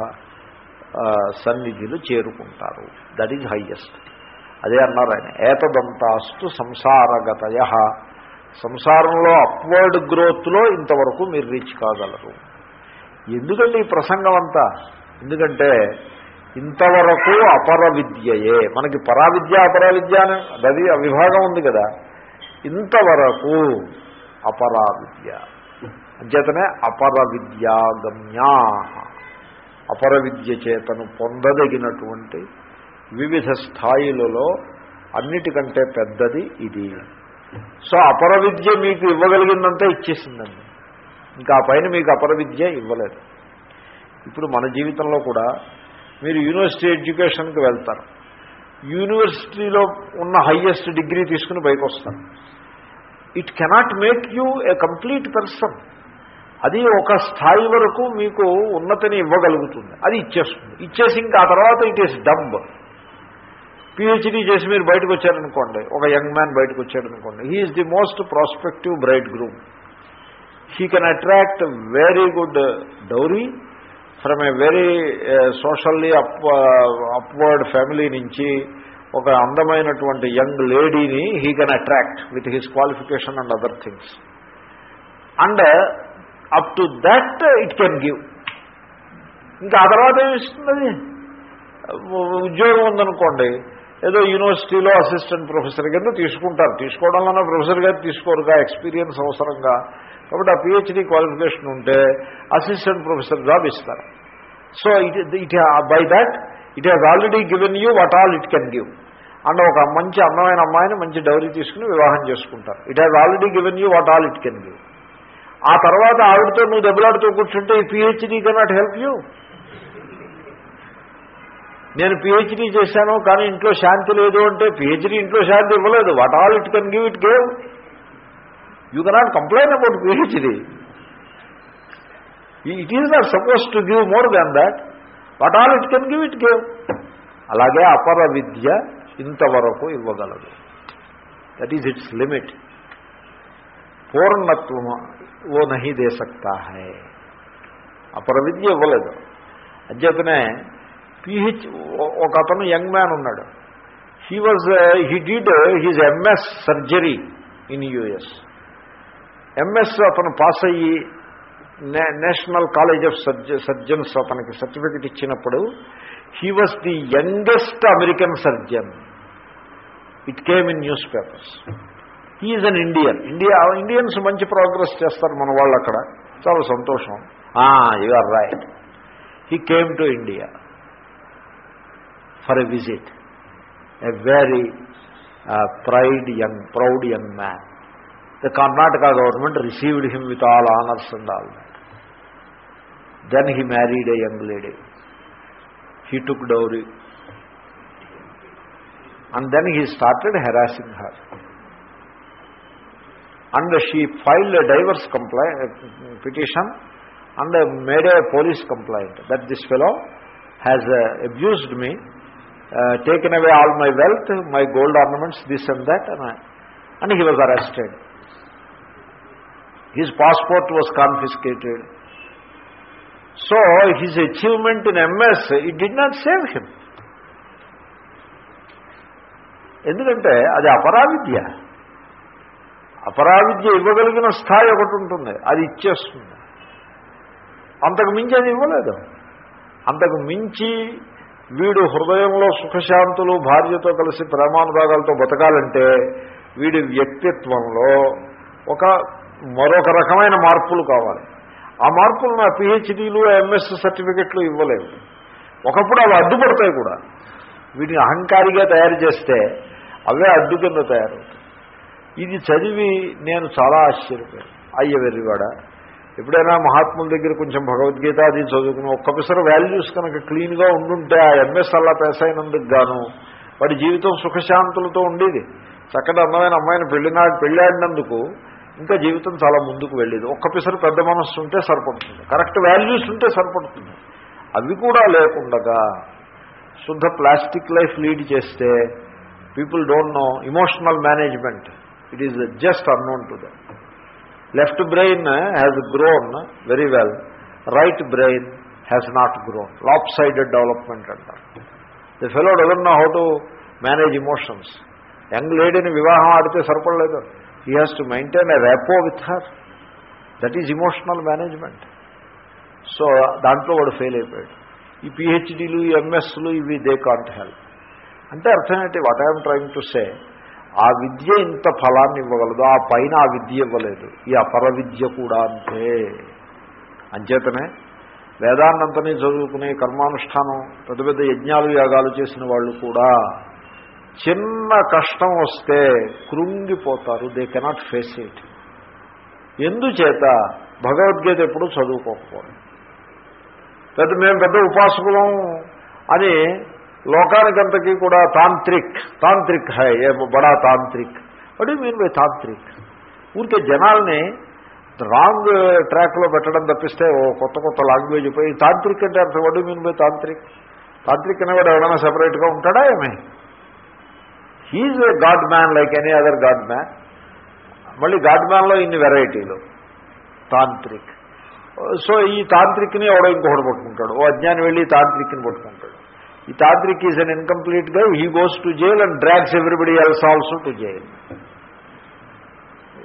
సన్నిధిలు చేరుకుంటారు. దట్ ఈజ్ హయ్యెస్ట్ అదే అన్నారు ఆయన. ఏతదంతాస్తు సంసారగతయ. సంసారంలో అప్వర్డ్ గ్రోత్లో ఇంతవరకు మీరు రీచ్ కాగలరు. ఎందుకండి ఈ ప్రసంగం అంతా? ఎందుకంటే ఇంతవరకు అపర విద్యయే. మనకి పరావిద్య అపరావిద్య అని అది విభాగం ఉంది కదా. ఇంతవరకు అపరావిద్య. అంచేతనే అపర విద్యాగమ్యా అపర విద్య చేతను పొందదగినటువంటి వివిధ స్థాయిలలో అన్నిటికంటే పెద్దది ఇది. సో అపర విద్య మీకు ఇవ్వగలిగిందంతా ఇచ్చేసిందండి. ఇంకా ఆ పైన మీకు అపర విద్య ఇవ్వలేదు. ఇప్పుడు మన జీవితంలో కూడా మీరు యూనివర్సిటీ ఎడ్యుకేషన్కి వెళ్తారు. యూనివర్సిటీలో ఉన్న హయ్యెస్ట్ డిగ్రీ తీసుకుని బయటకు వస్తారు it cannot make you a complete person. అది ఒక స్థాయి వరకు మీకు ఉన్నతిని ఇవ్వగలుగుతుంది. అది ఇచ్చేస్తుంది. ఇచ్చేసి ఇంకా ఆ తర్వాత ఇట్ ఈస్ డబ్ పిహెచ్డీ చేసి మీరు బయటకు వచ్చారనుకోండి ఒక యంగ్ మ్యాన్ బయటకు వచ్చాడనుకోండి he is the most prospective bright groom he can attract very good dowry from a very socially up upward family నుంచి ఒక అందమైనటువంటి యంగ్ లేడీని he can attract with his qualification and other things and up to that it can give ఇంకా ఆ తర్వాత ఏమిస్తుంది ఉద్యోగం ఉందనుకోండి ఏదో యూనివర్సిటీలో అసిస్టెంట్ ప్రొఫెసర్ కింద తీసుకుంటారు. తీసుకోవడంలోనే ప్రొఫెసర్ గారు తీసుకోరుగా ఎక్స్పీరియన్స్ అవసరంగా. కాబట్టి ఆ పిహెచ్డీ క్వాలిఫికేషన్ ఉంటే అసిస్టెంట్ ప్రొఫెసర్ జాబ్ ఇస్తారు. So it it by that it has already given you what all it can give and ఒక మంచి అందమైన అమ్మాయిని మంచి డౌరీ తీసుకుని వివాహం చేసుకుంటారు. It has already given you what all it can give ఆ తర్వాత ఆవిడతో నువ్వు దెబ్బలాడుతూ కూర్చుంటే ఈ పిహెచ్డీ కెనాట్ హెల్ప్ యూ నేను పిహెచ్డీ చేశాను కానీ ఇంట్లో శాంతి లేదు అంటే పిహెచ్డీ ఇంట్లో శాంతి ఇవ్వలేదు. What all it can give it gave you cannot complain about PhD it is not suppose to give more than that what all it can give it gave అలాగే అపర విద్య ఇంతవరకు ఇవ్వగలదు. దట్ ఈజ్ ఇట్స్ లిమిట్ పూర్ణత్వం ఓ నహి దే సక్తా high అపర విద్య ఇవ్వలేదు. అధ్యతనే పిహెచ్ ఒక అతను యంగ్ మ్యాన్ ఉన్నాడు. He was he did he's MS surgery in US MS అతను పాస్ అయ్యి National College of surge surgeons అతనికి సర్టిఫికెట్ ఇచ్చినప్పుడు he was the youngest American surgeon it came in newspapers he is an Indian India Indians మంచి progress చేస్తారు మన వాళ్ళు అక్కడ. చాలా సంతోషం. You are right he came to India for a visit. A very uh, pride young, proud young man. The Karnataka government received him with all honors and all that. Then he married a young lady. He took dowry. And then he started harassing her. And she filed a divorce complaint, uh, petition and made a police complaint that this fellow has uh, abused me taken away all my wealth my gold ornaments this and that and he was arrested his passport was confiscated so his achievement in MS it did not save him ఎందుకంటే అది అపరావిద్య. అపరావిద్య ఇవ్వగలిగిన స్థాయి ఒకటి ఉంటుంది అది ఇచ్చేస్తుంది. అంతకు మించి అది ఇవ్వలేదు. అంతకు మించి వీడు హృదయంలో సుఖశాంతులు భార్యతో కలిసి ప్రేమానురాగాలతో బతకాలంటే వీడి వ్యక్తిత్వంలో ఒక మరొక రకమైన మార్పులు కావాలి. ఆ మార్పులు నా పిహెచ్డీలు ఎంఎస్ సర్టిఫికెట్లు ఇవ్వలేవు. ఒకప్పుడు అవి అడ్డుపడతాయి కూడా. వీటిని అహంకారిగా తయారు చేస్తే అవే అడ్డు కింద తయారవుతాయి. ఇది చదివి నేను చాలా ఆశ్చర్యపోయాను. అయ్య వెర్రివాడ ఎప్పుడైనా మహాత్ముల దగ్గర కొంచెం భగవద్గీత అది చదువుకుని ఒక్క వాల్యూస్ కనుక క్లీన్గా ఉండుంటే ఆ ఎంఎస్ అలా పేస్ అయినందుకు గాను వాడి జీవితం సుఖశాంతులతో ఉండేది. చక్కటి అందమైన అమ్మాయిని పెళ్ళినా పెళ్ళాడినందుకు ఇంకా జీవితం చాలా ముందుకు వెళ్ళేది. ఒక్క పెద్ద మనస్సు ఉంటే సరిపడుతుంది. కరెక్ట్ వాల్యూస్ ఉంటే సరిపడుతుంది. అవి కూడా లేకుండగా శుద్ధ ప్లాస్టిక్ లైఫ్ లీడ్ చేస్తే people don't know emotional management. It is just unknown to that left brain has grown very well right brain has not grown lopsided development అంటారు the fellow doesn't know how to manage emotions young లేడీని వివాహం ఆడితే సరిపడలేదు. He has to maintain a rapport with her that is emotional management so దాంట్లో వాడు fail అయిపోయాడు. ఈ పిహెచ్డీలు ఈ ఎంఎస్లు ఇవి దే కాంట్ హెల్ప్ అంటే అర్థమేంటి what I'm trying to say ఆ విద్య ఇంత ఫలాన్ని ఇవ్వగలదు ఆ పైన ఆ విద్య ఇవ్వలేదు. ఈ అపర విద్య కూడా అంతే. అంచేతనే వేదాన్నంతని చదువుకునే కర్మానుష్ఠానం పెద్ద పెద్ద యజ్ఞాలు యాగాలు చేసిన వాళ్ళు కూడా చిన్న కష్టం వస్తే కృంగిపోతారు. దే కెనాట్ ఫేస్ ఇట్ ఎందుచేత? భగవద్గీత ఎప్పుడు చదువుకోకపోవడం. పెద్ద మేము పెద్ద ఉపాసకులం అని లోకానికంతకీ కూడా తాంత్రిక్ తాంత్రిక్ హై ఏ బడా tantric. What mean by tantric? ఊరికే జనాల్ని రాంగ్ ట్రాక్లో పెట్టడం తప్పిస్తే ఓ కొత్త కొత్త లాంగ్వేజ్ పోయి తాంత్రిక్ అంటే అర్థం. What mean by tantric? Tantric అనేవాడు ఎవరైనా సెపరేట్గా ఉంటాడా ఏమే? He's a god man like any other god man మళ్ళీ గాడ్ మ్యాన్లో ఇన్ని వెరైటీలు. తాంత్రిక్. సో ఈ తాంత్రిక్ని ఎవడో ఇంకొకటి పట్టుకుంటాడు. ఓ అజ్ఞాని వెళ్ళి తాంత్రిక్ని పట్టుకుంటాడు. ఈ tantrik is an ఇన్కంప్లీట్గా he goes to jail and drags everybody else also to jail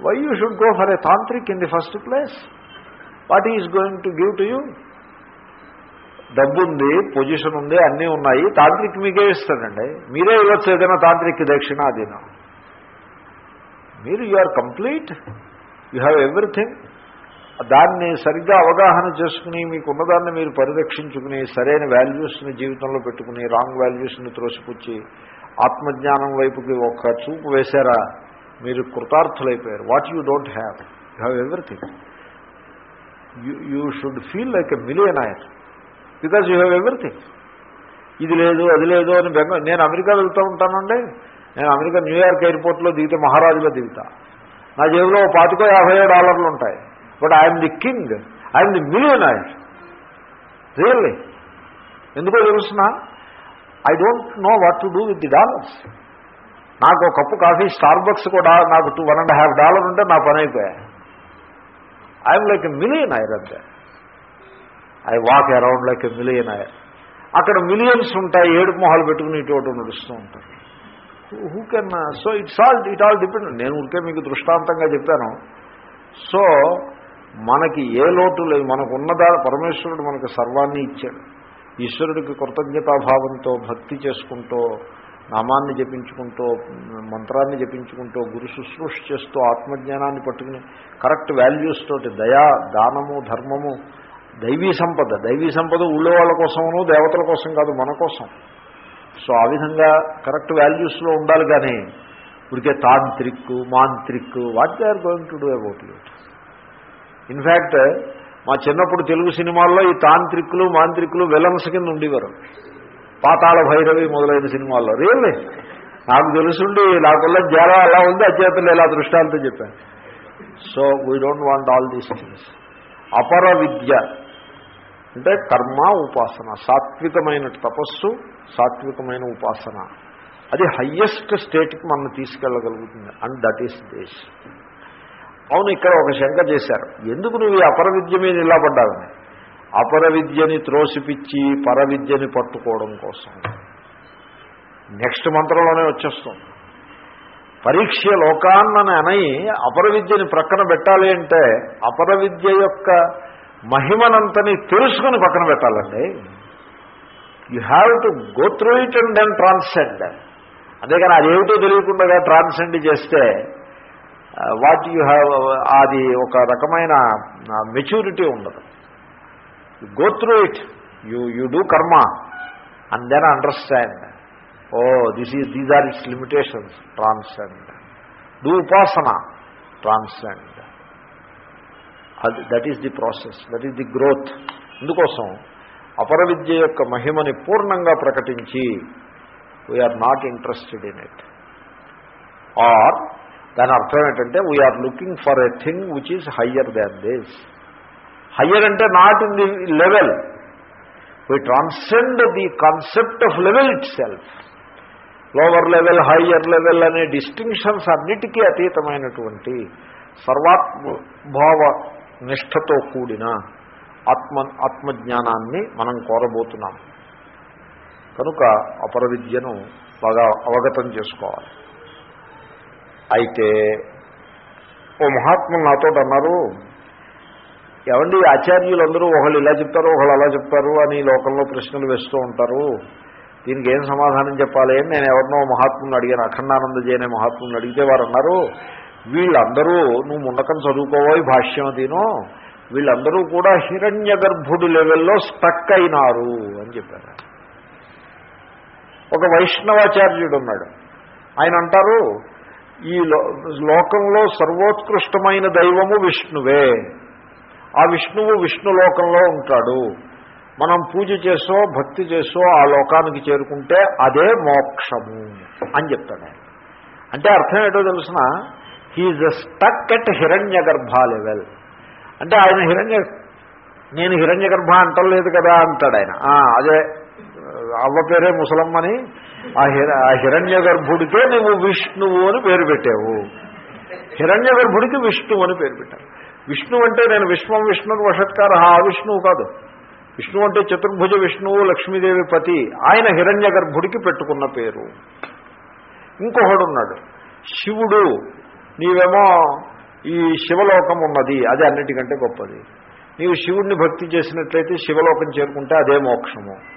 why you should go for a tantrik in the first place what is going to give to you డబ్బు ఉంది position ఉంది అన్నీ ఉన్నాయి. Tantric మీకే ఇస్తానండి మీరే ఇవ్వచ్చు ఏదైనా తాంత్రిక్ దక్షిణాధీనం మీరు you are complete you have everything దాన్ని సరిగ్గా అవగాహన చేసుకుని మీకు ఉన్నదాన్ని మీరు పరిరక్షించుకుని సరైన వాల్యూస్ని జీవితంలో పెట్టుకుని రాంగ్ వాల్యూస్ని త్రోసిపుచ్చి ఆత్మజ్ఞానం వైపుకి ఒక చూపు వేశారా మీరు కృతార్థులైపోయారు. What you don't have you have everything you should feel like a millionaire because you have everything ఇది లేదు అది లేదు అని బెంగ నేను అమెరికా వెళ్తూ ఉంటానండి. నేను అమెరికా న్యూయార్క్ ఎయిర్పోర్ట్లో దిగితే మహారాజులో దిగుతా. నా జేబులో పాతికో యాభై డాలర్లు ఉంటాయి. But I'm the king I'm the millionaire really. ఎందుకో తెలుసిన? I don't know what to do with the dollars. నాకు ఒక కప్పు కాఫీ స్టార్ బక్స్ కూడా నాకు two one and half dollar ఉంటే నా పని అయిపోయా. I'm like a millionaire అంతే I walk around like a millionaire అక్కడ మిలియన్స్ ఉంటాయి ఏడు మొహాలు పెట్టుకుని ఇటు నడుస్తూ ఉంటారు. Who can so it's all it all depend నేను ఊరికే మీకు దృష్టాంతంగా చెప్పాను. సో మనకి ఏ లోటు లేదు. మనకు ఉన్నదా పరమేశ్వరుడు మనకు సర్వాన్ని ఇచ్చాడు. ఈశ్వరుడికి కృతజ్ఞతాభావంతో భక్తి చేసుకుంటూ నామాన్ని జపించుకుంటూ మంత్రాన్ని జపించుకుంటూ గురు శుశ్రూష చేస్తూ ఆత్మజ్ఞానాన్ని పట్టుకుని కరెక్ట్ వాల్యూస్ తోటి దయా దానము ధర్మము దైవీ సంపద. దైవీ సంపద ఊళ్ళో వాళ్ళ కోసమును దేవతల కోసం కాదు మన కోసం. సో ఆ విధంగా కరెక్ట్ వాల్యూస్లో ఉండాలి కానీ ఇప్పటికే tantrik mantrik what they are going to do about it in fact మా చిన్నప్పుడు తెలుగు సినిమాల్లో ఈ తాంత్రికులు మాంత్రికులు విలన్స్ కింద ఉండేవారు. పాతాళ భైరవి మొదలైన సినిమాల్లో. రియల్లీ నాకు తెలుసుండి నాకున్న జ్వరం అలా ఉంది అచేతలు ఇలా దృష్టాలతో చెప్పాను so we don't want all these things అపర విద్య అంటే కర్మ ఉపాసన. సాత్వికమైన తపస్సు సాత్వికమైన ఉపాసన. అది హయ్యెస్ట్ స్టేట్కి మనం తీసుకెళ్ళగలుగుతుంది. అండ్ దట్ ఈస్ దేశ్ అవును ఇక్కడ ఒక శంక చేశారు. ఎందుకు నువ్వు అపర విద్య మీద నిలబడ్డావని అపర విద్యని త్రోసిపిచ్చి పర విద్యని పట్టుకోవడం కోసం. నెక్స్ట్ మంత్రంలోనే వచ్చేస్తుంది. పరీక్ష లోకాన్నని అని అపర విద్యని ప్రక్కన పెట్టాలి అంటే అపర విద్య యొక్క మహిమనంతని తెలుసుకుని పక్కన పెట్టాలండి. You have to go through it and then transcend అంతేకాని అదేమిటో తెలియకుండా ట్రాన్సెండ్ చేస్తే వాట్ యు హ్యావ్ అది ఒక రకమైన మెచ్యూరిటీ ఉండదు. Go through it you you do karma and then understand oh this is these are its limitations transcend do upasana transcend అది that is the process that is the growth అందుకోసం అపర విద్య యొక్క మహిమని పూర్ణంగా ప్రకటించి we are not interested in it or దాని అర్థం ఏంటంటే we are looking for a thing which is higher than this higher అంటే not in the level we transcend the concept of level itself lower level higher level అనే distinctions అన్నిటికీ అతీతమైనటువంటి సర్వాత్మభావ నిష్ఠతో కూడిన ఆత్మ ఆత్మజ్ఞానాన్ని మనం కోరబోతున్నాం. కనుక అపర విద్యను బాగా అవగతం చేసుకోవాలి. అయితే ఓ మహాత్ములు నాతో అన్నారు ఏమండి ఆచార్యులందరూ ఒకళ్ళు ఇలా చెప్తారు ఒకళ్ళు అలా చెప్తారు అని లోకంలో ప్రశ్నలు వేస్తూ ఉంటారు. దీనికి ఏం సమాధానం చెప్పాలి అని నేను ఎవరినో మహాత్ముని అడిగాను. అఖండానందజీ అనే మహాత్ముని అడిగితే వారు అన్నారు వీళ్ళందరూ నువ్వు ముండకం చదువుకోవాలి భాష్యం దీను వీళ్ళందరూ కూడా హిరణ్య గర్భుడి లెవెల్లో స్టక్ అయినారు అని చెప్పారు. ఒక వైష్ణవాచార్యుడు ఉన్నాడు. ఆయన అంటారు ఈ లోకంలో సర్వోత్కృష్టమైన దైవము విష్ణువే. ఆ విష్ణువు విష్ణు లోకంలో ఉంటాడు. మనం పూజ చేసో భక్తి చేసో ఆ లోకానికి చేరుకుంటే అదే మోక్షము అని చెప్తాడు ఆయన. అంటే అర్థం ఏంటో తెలిసిన? హీఈ్ స్టక్ ఎట్ హిరణ్య గర్భ లెవెల్ అంటే ఆయన హిరణ్య నేను హిరణ్య గర్భ అంటలేదు కదా అంటాడు ఆయన. అదే అవ్వ పేరే ముసలమ్మని ఆ హిర ఆ హిరణ్య గర్భుడికే నువ్వు విష్ణువు అని పేరు పెట్టావు. హిరణ్య గర్భుడికి విష్ణువు అని పేరు పెట్టావు విష్ణు అంటే నేను విశ్వం విష్ణు వషత్కార ఆ విష్ణువు కాదు. విష్ణు అంటే చతుర్భుజ విష్ణువు లక్ష్మీదేవి పతి. ఆయన హిరణ్య గర్భుడికి పెట్టుకున్న పేరు. ఇంకొకడు ఉన్నాడు శివుడు. నీవేమో ఈ శివలోకం ఉన్నది. అది అన్నిటికంటే గొప్పది. నీవు శివుడిని భక్తి చేసినట్లయితే శివలోకం చేరుకుంటే అదే మోక్షము.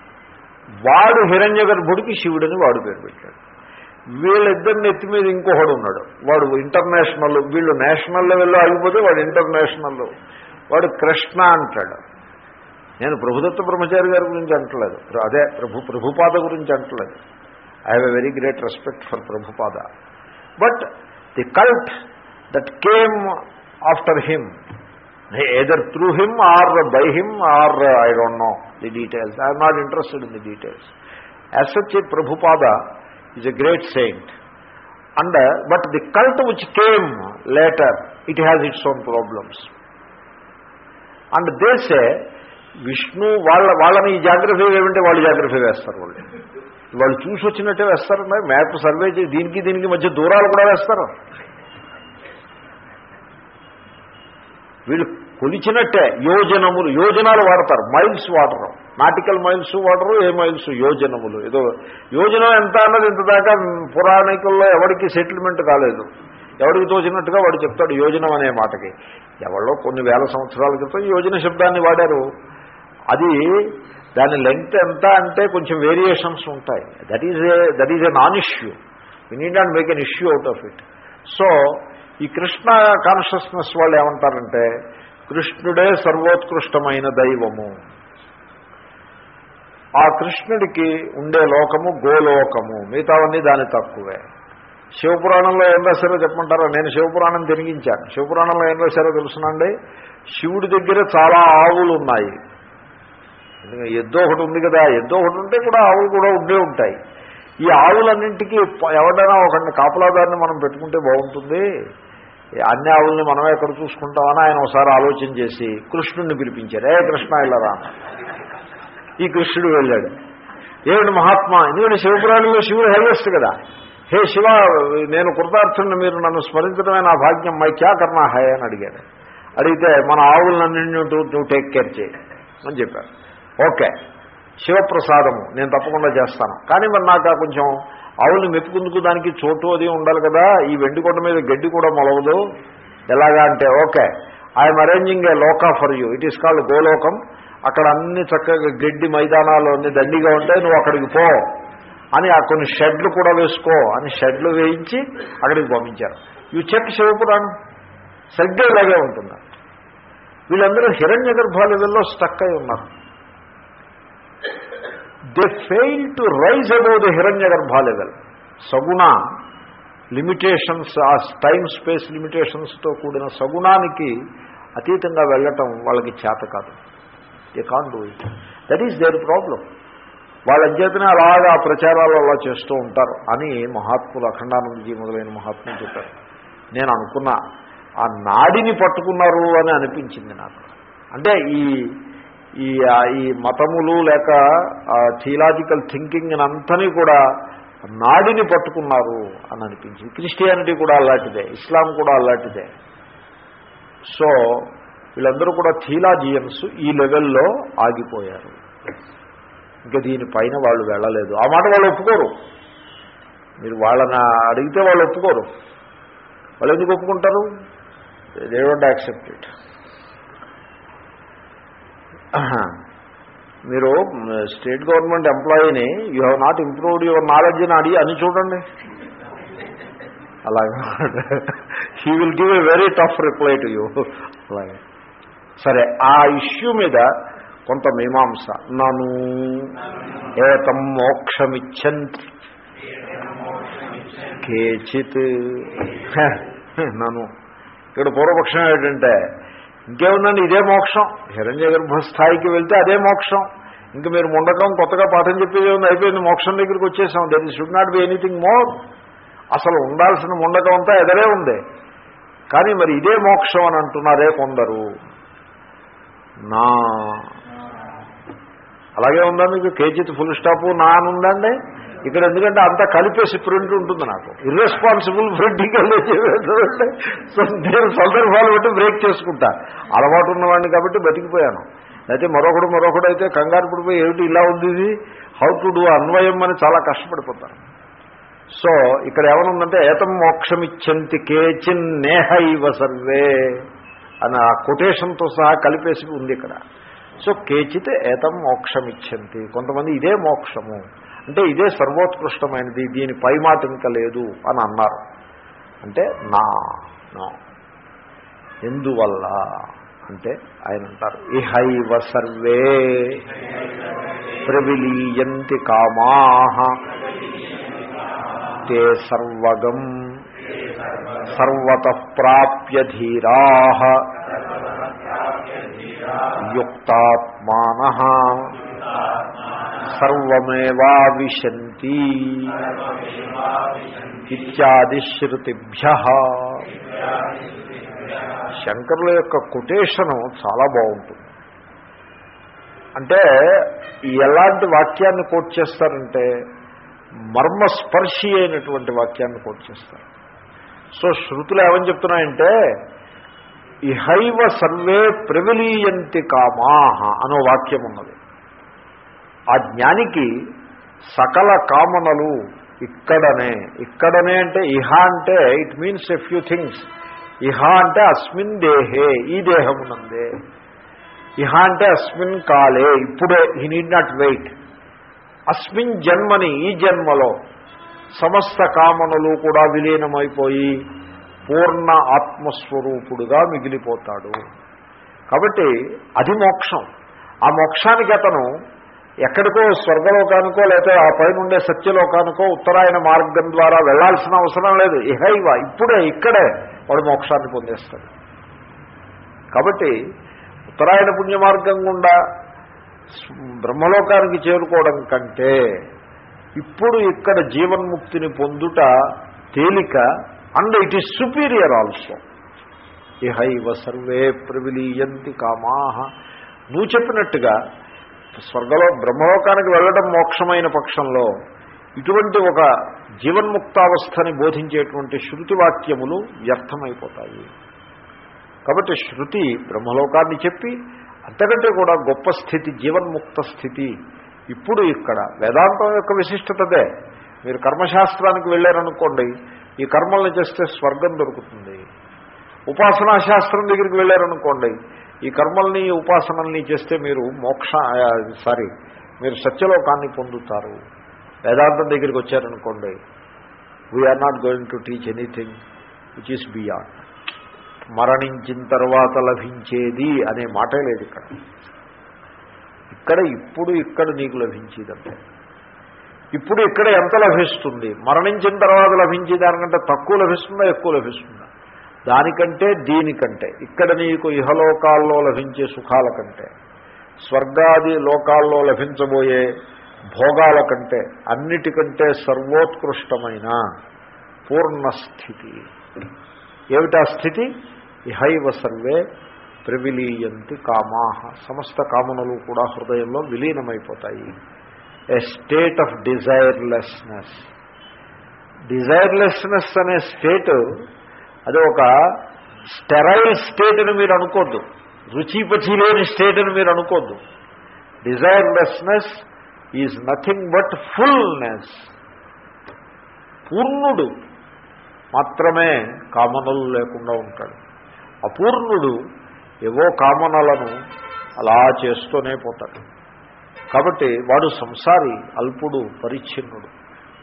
వాడు హిరణ్య గర్భుడికి శివుడని వాడు పేరు పెట్టాడు. వీళ్ళిద్దరిని ఎత్తి మీద ఇంకొకడు ఉన్నాడు. వాడు ఇంటర్నేషనల్ వీళ్ళు నేషనల్ లెవెల్లో ఆగిపోతే వాడు ఇంటర్నేషనల్ వాడు కృష్ణ అంటాడు. నేను ప్రభుదత్త బ్రహ్మచారి గారి గురించి అంటలేదు. అదే ప్రభు ప్రభుపాద గురించి అంటలేదు. I have a very great respect for Prabhupada. But the cult that came after him either through him or by him or I don't know the details I'm not interested in the details as such Prabhupada is a great saint and but the cult which came later it has its own problems and దేశే Vishnu వాళ్ళ వాళ్ళని ఈ geography ఏమంటే వాళ్ళు geography వేస్తారు వాళ్ళు. వాళ్ళు చూసి వచ్చినట్టే వేస్తారు. మ్యాప్ సర్వే చేసి దీనికి దీనికి మధ్య దూరాలు కూడా వేస్తారు. వీళ్ళు కొలిచినట్టే యోజనములు యోజనాలు వాడతారు. మైల్స్ వాడరు. నాటికల్ మైల్స్ వాడరు ఏ మైల్స్? యోజనములు. ఏదో యోజన ఎంత అన్నది ఇంత దాకా పురాణికుల్లో ఎవరికి సెటిల్మెంట్ కాలేదు. ఎవరికి తోచినట్టుగా వాడు చెప్తాడు యోజనం అనే మాటకి. ఎవరో కొన్ని వేల సంవత్సరాల క్రితం యోజన శబ్దాన్ని వాడారు. అది దాని లెంగ్త్ ఎంత అంటే కొంచెం వేరియేషన్స్ ఉంటాయి. That is a that is a non issue you need not make an issue out of it so ఈ కృష్ణ కాన్షియస్నెస్ వాళ్ళు ఏమంటారంటే కృష్ణుడే సర్వోత్కృష్టమైన దైవము. ఆ కృష్ణుడికి ఉండే లోకము గోలోకము మిగతావన్నీ దాని తక్కువే. శివపురాణంలో ఏం రాశారో చెప్పమంటారా? నేను శివపురాణం తిరిగించాను. శివపురాణంలో ఏం రాశారో తెలుసునండి? శివుడి దగ్గర చాలా ఆవులు ఉన్నాయి. ఎద్దో ఒకటి ఉంది కదా ఎద్దో ఒకటి ఉంటే కూడా ఆవులు కూడా ఉండే ఉంటాయి. ఈ ఆవులన్నింటికి ఎవడైనా ఒకరిని కాపలాదారిని మనం పెట్టుకుంటే బాగుంటుంది. అన్ని ఆవుల్ని మనమే ఎక్కడ చూసుకుంటామని ఆయన ఒకసారి ఆలోచన చేసి కృష్ణుడిని పిలిపించారు. ఏ కృష్ణ వెళ్ళరా. ఈ కృష్ణుడు వెళ్ళాడు. ఏమిటి మహాత్మా ఎందుకంటే శివపురాణంలో శివుడు హైయెస్ట్ కదా. హే శివ నేను కృతార్థుని మీరు నన్ను స్మరించడమే నా భాగ్యం మై క్యా కర్ణా హై? అని అడిగాడు. అడిగితే మన ఆవులన్నింటినీ నువ్వు టేక్ కేర్ చేయి. అని చెప్పారు. ఓకే శివప్రసాదము నేను తప్పకుండా చేస్తాను. కానీ మరి నాకు కొంచెం ఆవుల్ని మెప్పుకుందుకు దానికి చోటు అది ఉండాలి కదా ఈ వెండికొండ మీద గడ్డి కూడా మొలవదు. ఎలాగా అంటే okay I'm arranging a loka for you. It is called గోలోకం. అక్కడ అన్ని చక్కగా గడ్డి మైదానాలు అన్ని దండిగా ఉంటాయి నువ్వు అక్కడికి పో అని ఆ కొన్ని షెడ్లు కూడా వేసుకో అని షెడ్లు వేయించి అక్కడికి పంపించారు. ఇవి చెక్ శివపురాణం. సరిగ్గా ఇలాగే ఉంటుంది? వీళ్ళందరూ హిరణ్య గర్భ లెవెల్లో స్టక్ అయి ఉన్నారు. They fail to rise above the Hiranyagarbha level సగుణ లిమిటేషన్స్ ఆ టైం స్పేస్ లిమిటేషన్స్తో కూడిన సగుణానికి అతీతంగా వెళ్ళటం వాళ్ళకి చేత కాదు. They can do it that is their problem వాళ్ళ చేతనే అలాగా ప్రచారాలు అలా చేస్తూ ఉంటారు అని మహాత్ములు అఖండానందజీ మొదలైన మహాత్ములు చెప్పారు. నేను అనుకున్నా ఆ నాడిని పట్టుకున్నారు అని అనిపించింది నాకు. అంటే ఈ ఈ ఈ మతములు లేక థియలాజికల్ థింకింగ్ అంతని కూడా నాడిని పట్టుకున్నారు అని అనిపించింది. క్రిస్టియానిటీ కూడా అలాంటిదే. ఇస్లాం కూడా అలాంటిదే. సో వీళ్ళందరూ కూడా థీలాజియన్స్ ఈ లెవెల్లో ఆగిపోయారు. ఇంకా దీనిపైన వాళ్ళు వెళ్ళలేదు. ఆ మాట వాళ్ళు ఒప్పుకోరు. మీరు వాళ్ళని అడిగితే వాళ్ళు ఒప్పుకోరు. వాళ్ళు ఎందుకు ఒప్పుకుంటారు? దే డోంట్ యాక్సెప్ట్ ఇట్ మీరు state government ఎంప్లాయీని you have not improved your knowledge అని అడిగి అని చూడండి. అలాగే. He will give a very tough reply to you అలాగే. సరే ఆ ఇష్యూ మీద కొంత మీమాంస. నను ఏతం మోక్షమిచ్చంతి. కేచిత్. నను. ఇక్కడ పూర్వపక్షం ఏంటంటే ఇంకేముందండి? ఇదే మోక్షం. హిరణ్య గర్భస్థాయికి వెళ్తే అదే మోక్షం. ఇంకా మీరు ముండకం కొత్తగా పాఠం చెప్పేది ఉంది అయిపోయింది. మోక్షం దగ్గరికి వచ్చేసాం. There should not be anything more అసలు ఉండాల్సిన ముండకం అంతా ఎదరే ఉంది. కానీ మరి ఇదే మోక్షం అని అంటున్నారే కొందరు. నా. అలాగే ఉందా మీకు? కేజిత్ ఫుల్ స్టాప్. నా అని ఉందండి ఇక్కడ ఎందుకంటే అంతా కలిపేసి ప్రింట్ ఉంటుంది నాకు. ఇర్రెస్పాన్సిబుల్ ప్రింటింగ్ సో నేను సందర్భాలు బట్టి బ్రేక్ చేసుకుంటా. అలవాటు ఉన్నవాడిని కాబట్టి బతికిపోయాను. అయితే మరొకడు మరొకడు అయితే కంగారు పడిపోయి ఏమిటి ఇలా ఉంది హౌ టు డూ అన్వయం అని చాలా కష్టపడిపోతాను సో ఇక్కడ ఏమనుందంటే ఏతం మోక్షమిచ్చంతి కేచిన్ నేహైవ సర్వే అని ఆ కొటేషన్తో సహా కలిపేసి ఉంది ఇక్కడ. సో కేచిత్ ఏతం మోక్షమిచ్చంతి. కొంతమంది ఇదే మోక్షము. అంటే ఇదే సర్వోత్కృష్టమైనది దీని పైమాట ఇంకా లేదు అని అన్నారు. అంటే నా నా. ఎందువల్ల? అంటే ఆయన అంటారు ఇహైవ సర్వే ప్రవిలీయంతి కామా. తే సర్వగం సర్వత ప్రాప్య ధీరా యుక్తాత్మాన. సర్వమేవావిశంతి ఇత్యాదిశ్రుతిభ్య. శృతిభ్య శంకరుల యొక్క కొటేషను చాలా బాగుంటుంది. అంటే ఎలాంటి వాక్యాన్ని కోట్ చేస్తారంటే మర్మస్పర్శి అయినటువంటి వాక్యాన్ని కోట్ చేస్తారు. సో శృతులు ఏమని చెప్తున్నాయంటే ఇహైవ సర్వే ప్రవిలీయంతి కామాహ అనో వాక్యం ఉన్నది. ఆ జ్ఞానికి సకల కామనలు ఇక్కడనే. ఇక్కడనే అంటే ఇహ అంటే it means a few things ఇహ అంటే అస్మిన్ దేహే ఈ దేహమునందే. ఇహ అంటే అస్మిన్ కాలే ఇప్పుడే హీ నీడ్ నాట్ వెయిట్ అస్మిన్ జన్మని ఈ జన్మలో సమస్త కామనలు కూడా విలీనమైపోయి పూర్ణ ఆత్మస్వరూపుడుగా మిగిలిపోతాడు. కాబట్టి అది మోక్షం. ఆ మోక్షానికి అతను ఎక్కడికో స్వర్గలోకానికో లేకపోతే ఆ పైన ఉండే సత్యలోకానికో ఉత్తరాయణ మార్గం ద్వారా వెళ్ళాల్సిన అవసరం లేదు. ఇహైవ ఇప్పుడే ఇక్కడే వాడు మోక్షాన్ని పొందేస్తాడు. కాబట్టి ఉత్తరాయణ పుణ్య మార్గం గుండా బ్రహ్మలోకానికి చేరుకోవడం కంటే ఇప్పుడు ఇక్కడ జీవన్ముక్తిని పొందుట తేలిక and it is superior also. ఇహైవ సర్వే ప్రవిలీయంతి కామాహ నువ్వు చెప్పినట్టుగా స్వర్గలో బ్రహ్మలోకానికి వెళ్ళడం మోక్షమైన పక్షంలో ఇటువంటి ఒక జీవన్ముక్తావస్థని బోధించేటువంటి శృతి వాక్యములు వ్యర్థమైపోతాయి. కాబట్టి శృతి బ్రహ్మలోకాన్ని చెప్పి అంతకంటే కూడా గొప్ప స్థితి జీవన్ముక్త స్థితి ఇప్పుడు ఇక్కడ. వేదాంతం యొక్క విశిష్టతదే మీరు కర్మశాస్త్రానికి వెళ్ళారనుకోండి ఈ కర్మల్ని చేస్తే స్వర్గం దొరుకుతుంది. ఉపాసనా శాస్త్రం దగ్గరికి వెళ్ళారనుకోండి ఈ కర్మల్ని ఉపాసనల్ని చేస్తే మీరు మోక్ష సారీ మీరు సత్యలోకాన్ని పొందుతారు. వేదాంతం దగ్గరికి వచ్చారనుకోండి we are not going to teach anything which is beyond మరణించిన తర్వాత లభించేది అనే మాటే లేదు ఇక్కడ. ఇక్కడ ఇప్పుడు ఇక్కడ నీకు లభించేదంటే ఇప్పుడు ఇక్కడ ఎంత లభిస్తుంది? మరణించిన తర్వాత లభించే దానికంటే తక్కువ లభిస్తుందా ఎక్కువ లభిస్తుందా? దానికంటే దీనికంటే. ఇక్కడ నీకు ఇహలోకాల్లో లభించే సుఖాల కంటే. స్వర్గాది లోకాల్లో లభించబోయే భోగాల కంటే అన్నిటికంటే సర్వోత్కృష్టమైన పూర్ణస్థితి ఏమిటా స్థితి? ఇహైవ సర్వే ప్రవిలీయంతి కామాహ సమస్త కామనలు కూడా హృదయంలో విలీనమైపోతాయి. A state of desirelessness desirelessness అనే స్టేట్ అది ఒక స్టెరైల్ స్టేట్ అని మీరు అనుకోద్దు. రుచిపచి లేని స్టేట్ అని మీరు అనుకోద్దు. Desirelessness is nothing but fullness. పూర్ణుడు మాత్రమే కామనలు లేకుండా ఉంటాడు. అపూర్ణుడు ఏవో కామనలను అలా చేస్తూనే పోతాడు. కాబట్టి వాడు సంసారి అల్పుడు పరిచ్ఛిన్నుడు.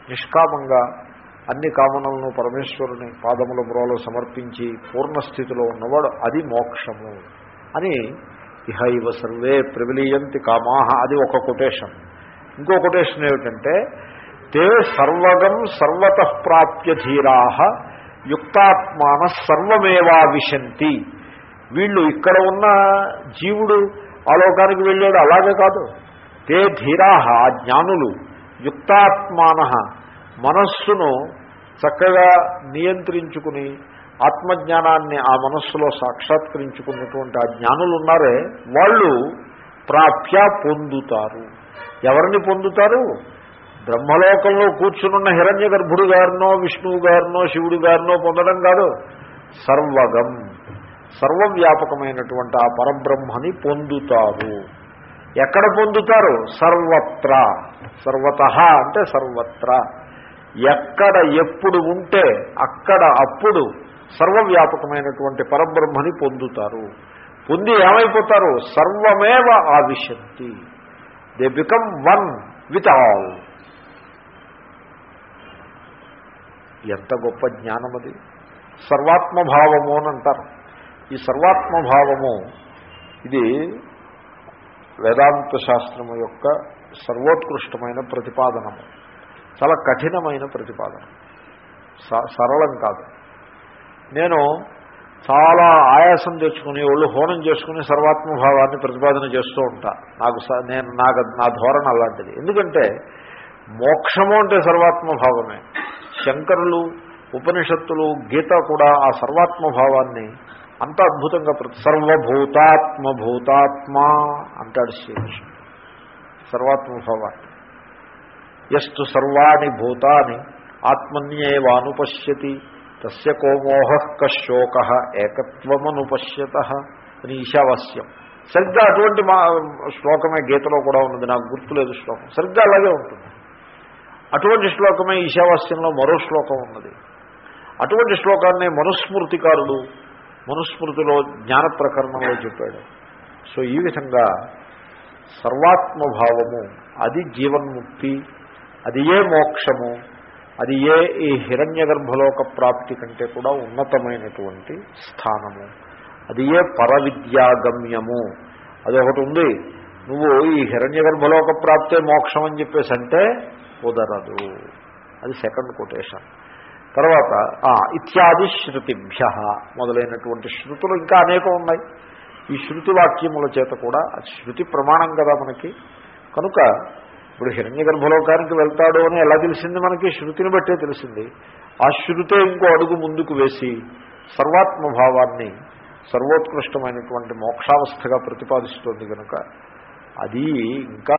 నిష్కామంగా అన్ని కామనలను పరమేశ్వరుని పాదముల బ్రోలో సమర్పించి పూర్ణస్థితిలో ఉన్నవాడు అది మోక్షము అని ఇహ ఇవ సర్వే ప్రవిలీయంతి కామాహ. అది ఒక కొటేషన్. ఇంకో కొటేషన్ ఏమిటంటే తే సర్వగం సర్వత ప్రాప్య యుక్తాత్మాన సర్వమేవా విశంతి. వీళ్ళు ఇక్కడ ఉన్న జీవుడు ఆలోకానికి వెళ్ళాడు. అలాగే కాదు. తే ధీరా జ్ఞానులు యుక్తాత్మాన మనస్సును చక్కగా నియంత్రించుకుని ఆత్మజ్ఞానాన్ని ఆ మనస్సులో సాక్షాత్కరించుకున్నటువంటి ఆ జ్ఞానులు ఉన్నారే వాళ్ళు ప్రాప్య పొందుతారు. ఎవరిని పొందుతారు? బ్రహ్మలోకంలో కూర్చునున్న హిరణ్య గర్భుడు గారినో విష్ణువు గారినో శివుడు గారినో పొందడం కాదు. సర్వగం సర్వవ్యాపకమైనటువంటి ఆ పరబ్రహ్మని పొందుతారు. ఎక్కడ పొందుతారు? సర్వత్ర. సర్వత అంటే సర్వత్ర. ఎక్కడ ఎప్పుడు ఉంటే అక్కడ అప్పుడు సర్వవ్యాపకమైనటువంటి పరబ్రహ్మని పొందుతారు. పొంది ఏమైపోతారు? సర్వమేవ ఆవిశంతి. They become one with all ఎంత గొప్ప జ్ఞానం అది. సర్వాత్మభావము అని అంటారు. ఈ సర్వాత్మభావము ఇది వేదాంత శాస్త్రము యొక్క సర్వోత్కృష్టమైన ప్రతిపాదనము. చాలా కఠినమైన ప్రతిపాదన. సరళం కాదు. నేను చాలా ఆయాసం తెచ్చుకుని ఒళ్ళు హోనం చేసుకుని సర్వాత్మభావాన్ని ప్రతిపాదన చేస్తూ ఉంటా. నాకు నేను నాకు నా ధోరణ అలాంటిది. ఎందుకంటే మోక్షము అంటే సర్వాత్మభావమే. శంకరులు ఉపనిషత్తులు గీత కూడా ఆ సర్వాత్మభావాన్ని అంత అద్భుతంగా సర్వభూతాత్మభూతాత్మ అంటాడు శ్రీకృష్ణుడు సర్వాత్మభావాన్ని. ఎస్టు సర్వాణి భూతాని ఆత్మన్యేవానుపశ్యతి తస్య కోమోహ కశోక ఏకత్వమనుపశ్యత అని ఈశావాస్యం. సరిగ్గా అటువంటి మా శ్లోకమే గీతలో కూడా ఉన్నది నాకు గుర్తులేదు శ్లోకం. సరిగ్గా అలాగే ఉంటుంది. అటువంటి శ్లోకమే ఈశావాస్యంలో మరో శ్లోకం ఉన్నది. అటువంటి శ్లోకాన్ని మనుస్మృతికారుడు మనుస్మృతిలో జ్ఞాన ప్రకరణంలో చెప్పాడు. సో ఈ విధంగా సర్వాత్మభావము అది జీవన్ముక్తి అది ఏ మోక్షము? అది ఏ ఈ హిరణ్య గర్భలోక ప్రాప్తి కంటే కూడా ఉన్నతమైనటువంటి స్థానము. అది ఏ పరవిద్యాగమ్యము? అదొకటి ఉంది. నువ్వు ఈ హిరణ్య గర్భలోక ప్రాప్తే మోక్షం అని చెప్పేసి అంటే కుదరదు. అది సెకండ్ కొటేషన్. తర్వాత ఇత్యాది శృతిభ్య మొదలైనటువంటి శృతులు ఇంకా అనేకం ఉన్నాయి. ఈ శృతి వాక్యముల చేత కూడా శృతి ప్రమాణం కదా మనకి. కనుక ఇప్పుడు హిరణ్య గర్భలోకానికి వెళ్తాడు అని ఎలా తెలిసింది మనకి? శృతిని బట్టే తెలిసింది. ఆ శృతే ఇంకో అడుగు ముందుకు వేసి సర్వాత్మభావాన్ని సర్వోత్కృష్టమైనటువంటి మోక్షావస్థగా ప్రతిపాదిస్తోంది కనుక అది ఇంకా